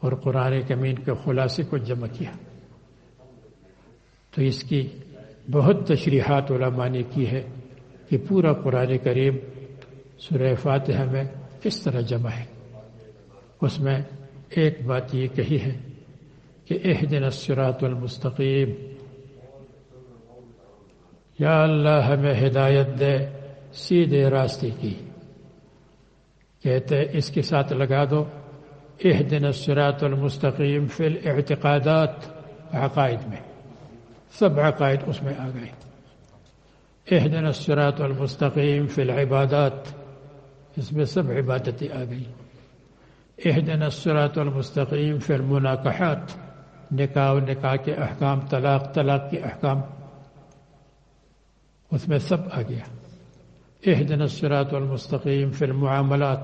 اور قرآن کمین کے خلاصے کو جمع کیا۔ تو اس کی بہت تشریحات علماء نے کی ہے کہ پورا قرآن کریم سورہ فاتحہ میں کس طرح جمع ہے۔ اس میں ایک بات یہ کہی ہے کہ اہدنا الصراط المستقیم۔ یا اللہ ہمیں ہدایت دے، سیدھے راستے کی۔ کہتے اس کے ساتھ لگا دو، اہدنا الصراط المستقیم فی الاعتقادات، عقائد میں۔ سب عقائد اس میں آ گئے۔ اہدنا الصراط المستقیم فی العبادات۔ اس میں سب عبادتیں آ گئی اہدنا الصراط المستقیم فی المناقحات نکاح و نکاح کے احکام، طلاق طلاق کے احکام۔ اس میں سب آ گیا۔ اہدنا الصراط المستقیم فی المعاملات۔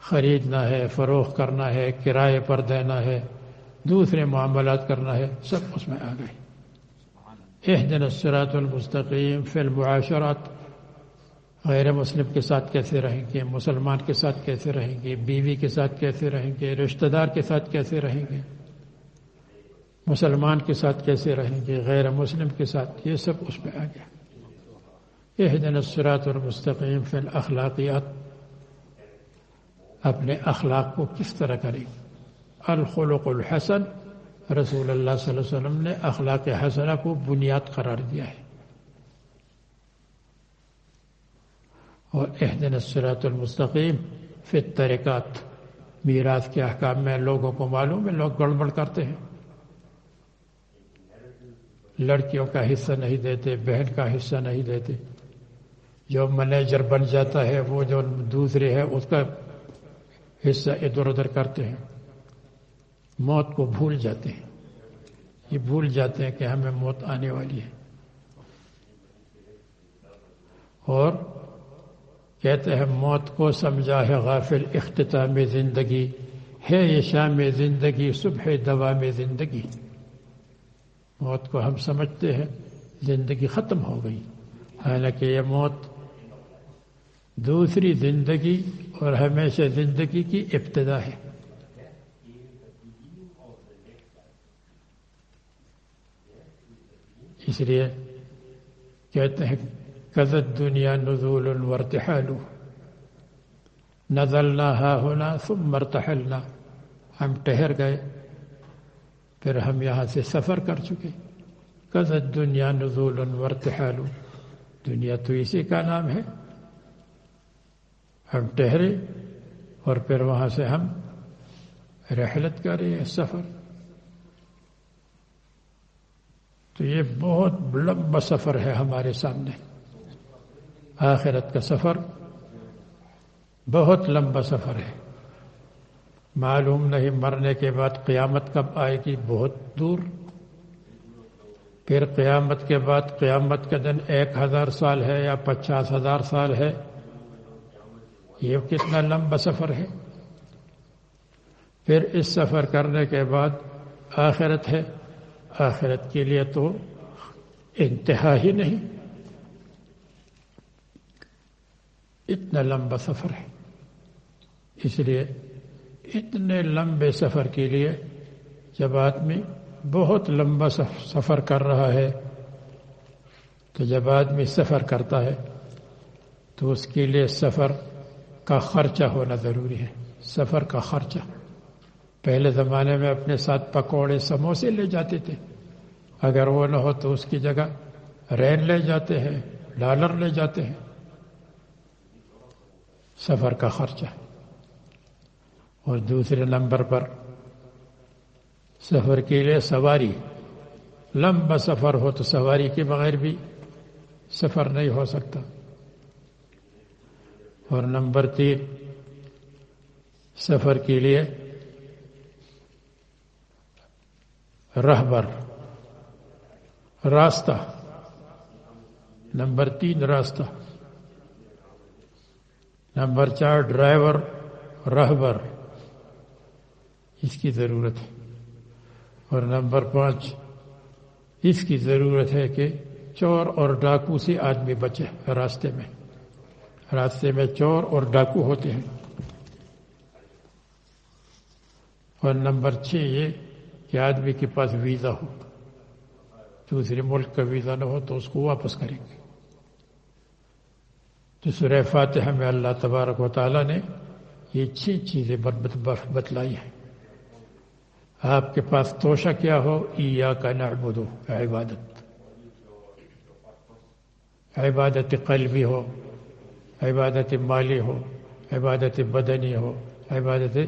خریدنا ہے، فروخت کرنا ہے، کرائے پر دینا ہے، دوسرے معاملات کرنا ہے، سب اس میں آ گئے۔ اہدنا الصراط المستقیم فی المعاشرات. غیر مسلم کے ساتھ کیسے رہیں گے؟ مسلمان کے ساتھ کیسے رہیں گے؟ بیوی کے ساتھ کیسے رہیں گے؟ رشتہ دار کے ساتھ کیسے رہیں گے؟ مسلمان کے ساتھ کیسے رہیں گے؟ غیر مسلم کے ساتھ؟ یہ سب اس میں آ گیا. یہ دن الصراط اور مستقیم فی الاخلاقیات اپنے اخلاق کو کس طرح کریں؟ الخلق الحسن رسول اللہ صلی اللہ علیہ وسلم نے اخلاق حسنہ کو بنیاد قرار دیا ہے۔ اور اہدن الصراط المستقیم فی الطریقات، میراث کے احکام میں لوگوں کو معلوم ہے، لوگ گڑبڑ کرتے ہیں۔ لڑکیوں کا حصہ نہیں دیتے، بہن کا حصہ نہیں دیتے۔ جو منیجر بن جاتا ہے، وہ جو دوسرے ہے اس کا حصہ ادھر ادھر کرتے ہیں۔ موت کو بھول جاتے ہیں۔ یہ بھول جاتے ہیں کہ ہمیں موت آنے والی ہے۔ اور کہتے ہیں، موت کو سمجھا ہے غافل اختتام زندگی۔ ہے یہ شام زندگی، صبح دوا میں زندگی۔ موت کو ہم سمجھتے ہیں، زندگی ختم ہو گئی۔ حالانکہ یہ موت دوسری زندگی اور ہمیشہ زندگی کی ابتدا ہے۔ اس لیے کہتے ہیں كذا دنیا نزول وارتحال نزلنا ها هنا ثم ارتحلنا. ہم ٹہر گئے، پھر ہم یہاں سے سفر کر چکے. کز دنیا نزول وارتحال دنیا تو اسی کا نام ہے. ہم ٹہرے اور پھر وہاں سے ہم رحلت کرے سفر. تو یہ بہت لمبا سفر ہے ہمارے سامنے۔ آخرت کا سفر بہت لمبا سفر ہے۔ معلوم نہیں مرنے کے بعد قیامت کب آئے گی، بہت دور۔ پھر قیامت کے بعد، قیامت کا دن ایک ہزار سال ہے یا پچاس ہزار سال ہے، یہ کتنا لمبا سفر ہے۔ پھر اس سفر کرنے کے بعد آخرت ہے۔ آخرت کے لیے تو انتہا ہی نہیں۔ اتنا لمبا سفر ہے۔ اس لیے اتنے لمبے سفر کے لیے جب آدمی بہت لمبا سفر کر رہا ہے، تو جب آدمی سفر کرتا ہے، تو اس کے لیے سفر کا خرچہ ہونا ضروری ہے۔ سفر کا خرچہ۔ پہلے زمانے میں اپنے ساتھ پکوڑے سموسے لے جاتے تھے۔ اگر وہ نہ ہو تو اس کی جگہ رین لے جاتے ہیں، ڈالر لے جاتے ہیں۔ سفر کا خرچہ۔ اور دوسرے نمبر پر سفر کے لیے سواری۔ لمبا سفر ہو تو سواری کے بغیر بھی سفر نہیں ہو سکتا۔ اور نمبر تین، سفر کے لیے رہبر، راستہ، نمبر تین راستہ، نمبر چار ڈرائیور، رہبر، اس کی ضرورت ہے، اور نمبر پانچ اس کی ضرورت ہے کہ چور اور ڈاکو سے آدمی بچے راستے میں راستے میں چور اور ڈاکو ہوتے ہیں۔ اور نمبر چھ یہ کہ آدمی کے پاس ویزا ہو دوسرے ملک کا ویزا نہ ہو تو اس کو واپس کریں گے۔ تو سورہ فاتحہ میں اللہ تبارک و تعالیٰ نے یہ چھ چیزیں بتلائی ہیں۔ آپ کے پاس توشہ کیا ہو؟ یا کا نعبدو عبادت۔ عبادت قلبی ہو عبادت مالی ہو عبادت بدنی ہو عبادت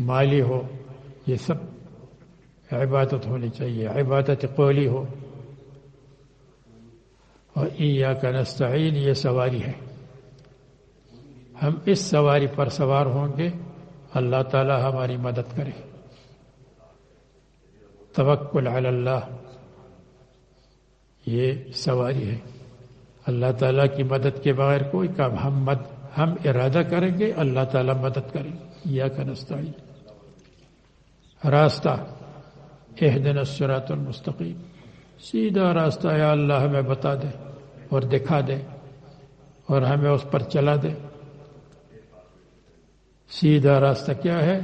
مالی ہو، یہ سب عبادت ہونی چاہیے، عبادت قولی ہو۔ اور ایا کا نستعین، یہ سواری ہے۔ ہم اس سواری پر سوار ہوں گے، اللہ تعالی ہماری مدد کرے۔ توکل علی اللہ، یہ سواری ہے۔ اللہ تعالیٰ کی مدد کے بغیر کوئی کام ہم مد، ہم ارادہ کریں گے، اللہ تعالیٰ مدد کریں۔ گے یا کا نستعین۔ راستہ۔ دن السرات المستقیم۔ سیدھا راستہ یا اللہ ہمیں بتا دے اور دکھا دے اور ہمیں اس پر چلا دے۔ سیدھا راستہ کیا ہے؟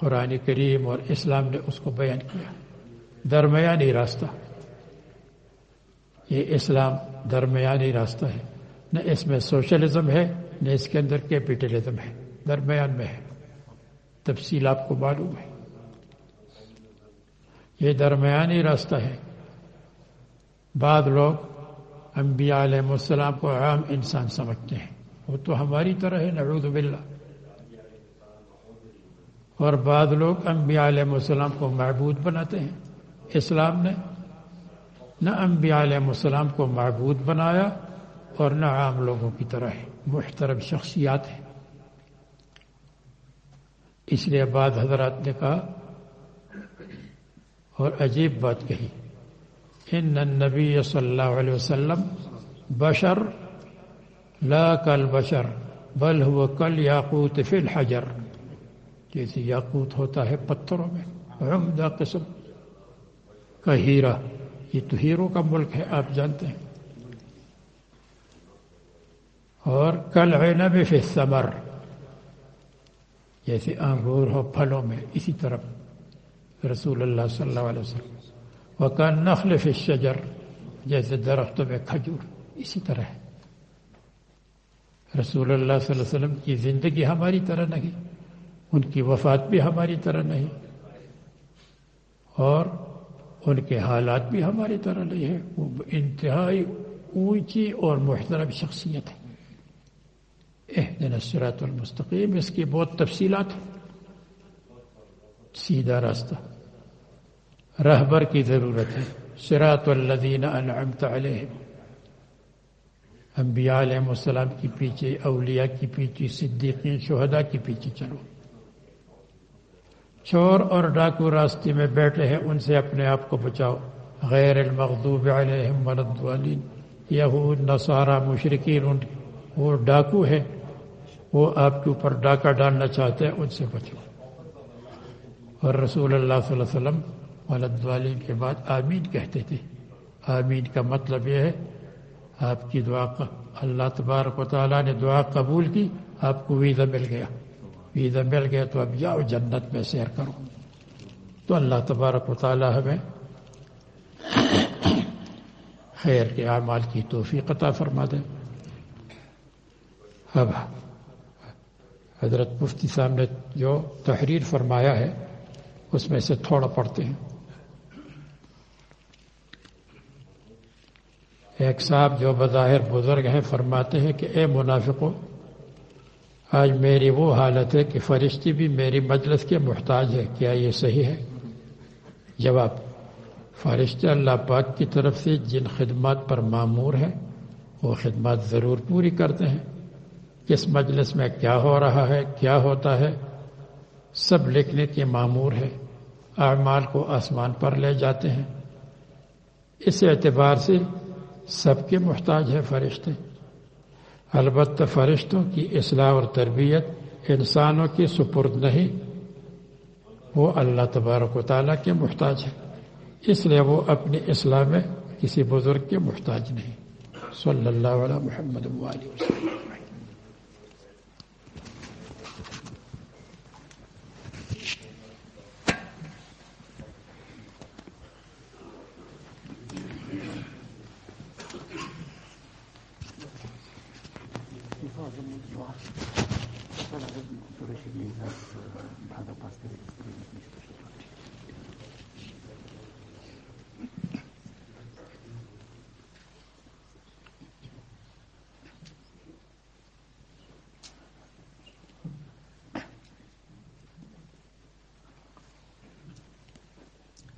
قرآن کریم اور اسلام نے اس کو بیان کیا۔ درمیانی راستہ۔ یہ اسلام درمیانی راستہ ہے۔ نہ اس میں سوشلزم ہے، نہ اس کے اندر کیپیٹلزم ہے۔ درمیان میں ہے۔ تفصیل آپ کو معلوم ہے۔ یہ درمیانی راستہ ہے۔ بعض لوگ انبیاء علیہ السلام کو عام انسان سمجھتے ہیں۔ وہ تو ہماری طرح ہے، نعوذ باللہ۔ اور بعض لوگ انبیاء علیہ السلام کو معبود بناتے ہیں۔ اسلام نے نہ انبیاء علیہ السلام کو معبود بنایا اور نہ عام لوگوں کی طرح ہے۔ محترم شخصیات ہیں۔ اس لیے بعد حضرات نے کہا اور عجیب بات کہی۔ ان النبی صلی اللہ علیہ وسلم بشر، لا کل بشر بل ہو کل یاقوت فی الحجر۔ جیسے یاقوت ہوتا ہے پتھروں میں، عمدہ قسم۔ کا ہیرا، یہ تو ہیرو کا ملک ہے، آپ جانتے ہیں۔ اور کل عنب فی الثمر، جیسے انگور ہو پھلوں میں، اسی طرف رسول اللہ صلی اللہ علیہ وسلم۔ وہ نخل فی الشجر، جیسے درختوں میں کھجور۔ اسی طرح ہے۔ رسول اللہ صلی اللہ علیہ وسلم کی زندگی ہماری طرح نہیں، ان کی وفات بھی ہماری طرح نہیں، اور ان کے حالات بھی ہماری طرح نہیں ہے وہ انتہائی اونچی اور محترم شخصیت ہے۔ اہدن السرات المستقیم، اس کی بہت تفصیلات ہیں۔ سیدھا راستہ۔ رہبر کی ضرورت ہے۔ سرات الذین انعمت علیہم۔ انبیاء علیہ السلام کی پیچھے، اولیاء کی پیچھے، صدیقین، شہداء کی پیچھے چلو۔ چور اور ڈاکو راستے میں بیٹھے ہیں، ان سے اپنے آپ کو بچاؤ۔ غیر المغضوب علیہم والین یہود، نصارہ مشرقین وہ ڈاکو ہے وہ آپ کے اوپر ڈاکہ ڈالنا چاہتے ہیں، ان سے بچو۔ اور رسول اللہ صلی اللہ علیہ وسلم ولدوالین کے بعد آمین کہتے تھے۔ آمین کا مطلب یہ ہے، آپ کی دعا اللہ تبارک و تعالیٰ نے دعا قبول کی، آپ کو ویزا مل گیا۔ ویزا مل گیا تو اب جاؤ جنت میں سیر کرو۔ تو اللہ تبارک و تعالی ہمیں خیر کے اعمال کی توفیق عطا فرما دے۔ اب حضرت مفتی صاحب نے جو تحریر فرمایا ہے، اس میں سے تھوڑا پڑھتے ہیں۔ ایک صاحب جو بظاہر بزرگ ہیں فرماتے ہیں کہ اے منافقوں آج میری وہ حالت ہے کہ فرشتی بھی میری مجلس کے محتاج ہے، کیا یہ صحیح ہے؟ جواب فرشتے اللہ پاک کی طرف سے جن خدمات پر معمور ہیں، وہ خدمات ضرور پوری کرتے ہیں۔ کس مجلس میں کیا ہو رہا ہے، کیا ہوتا ہے، سب لکھنے کے معمور ہے اعمال کو آسمان پر لے جاتے ہیں۔ اس اعتبار سے سب کے محتاج ہے فرشتے۔ البتہ فرشتوں کی اصلاح اور تربیت انسانوں کی سپرد نہیں، وہ اللہ تبارک و تعالیٰ کے محتاج ہے اس لیے وہ اپنی اصلاح میں کسی بزرگ کے محتاج نہیں۔ صلی اللہ علیہ محمد وسلم۔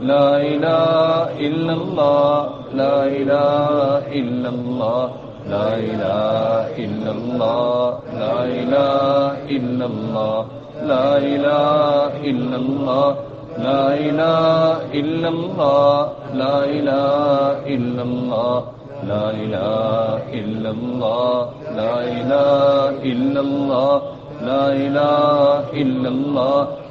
لا إله إلا الله لا إله إلا الله لا إله إلا الله لا إله إلا الله لا إله إلا الله لا إله إلا الله لا إله إلا الله لا إله إلا الله لا إله إلا الله لا إله إلا الله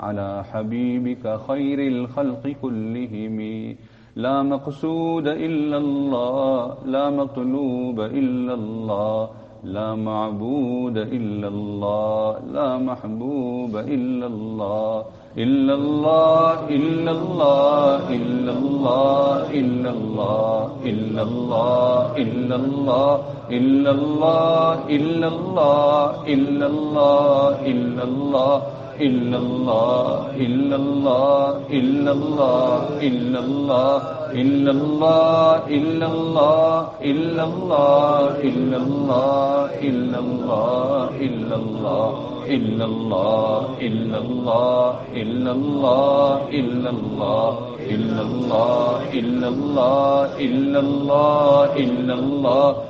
على حبيبك خير الخلق كلهم لا مقصود إلا الله لا مطلوب إلا الله لا معبود إلا الله لا محبوب إلا الله إلا الله إلا الله إلا الله إلا الله إلا الله إلا الله إلا الله إلا الله إلا الله إلا الله إلا الله إلا الله إلا الله إلا الله إلا الله إلا الله إلا الله إلا الله إلا الله إلا الله إلا الله إلا الله إلا الله إلا الله إلا الله إلا الله إلا الله إلا الله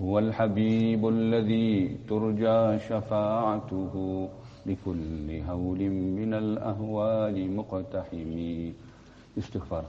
هو الحبيب الذي ترجى شفاعته لكل هول من الأهوال مقتحم استغفار.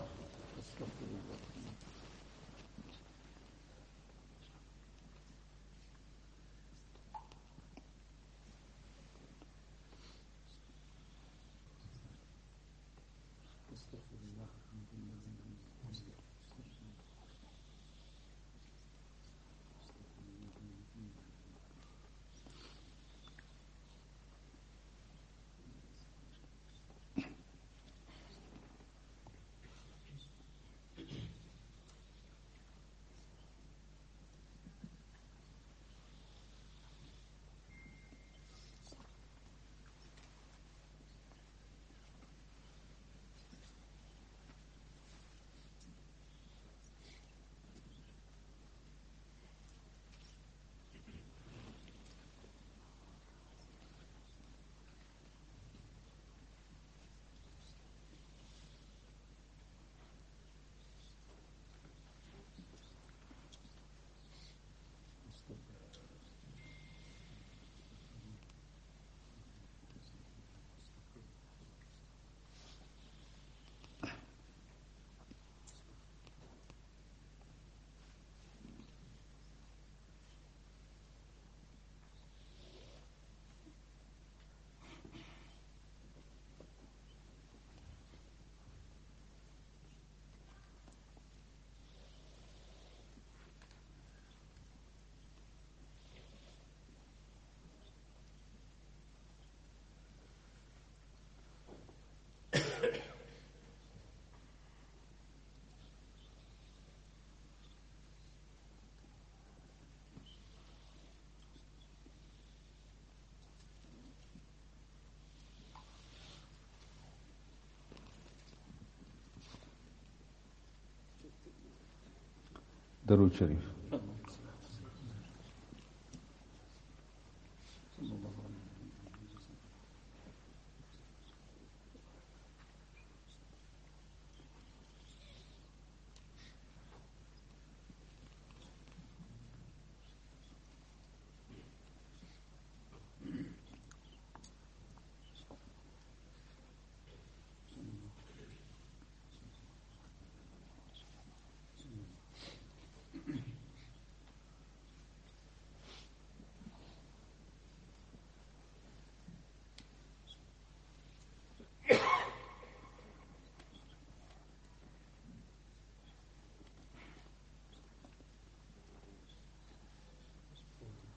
Darul Sharif.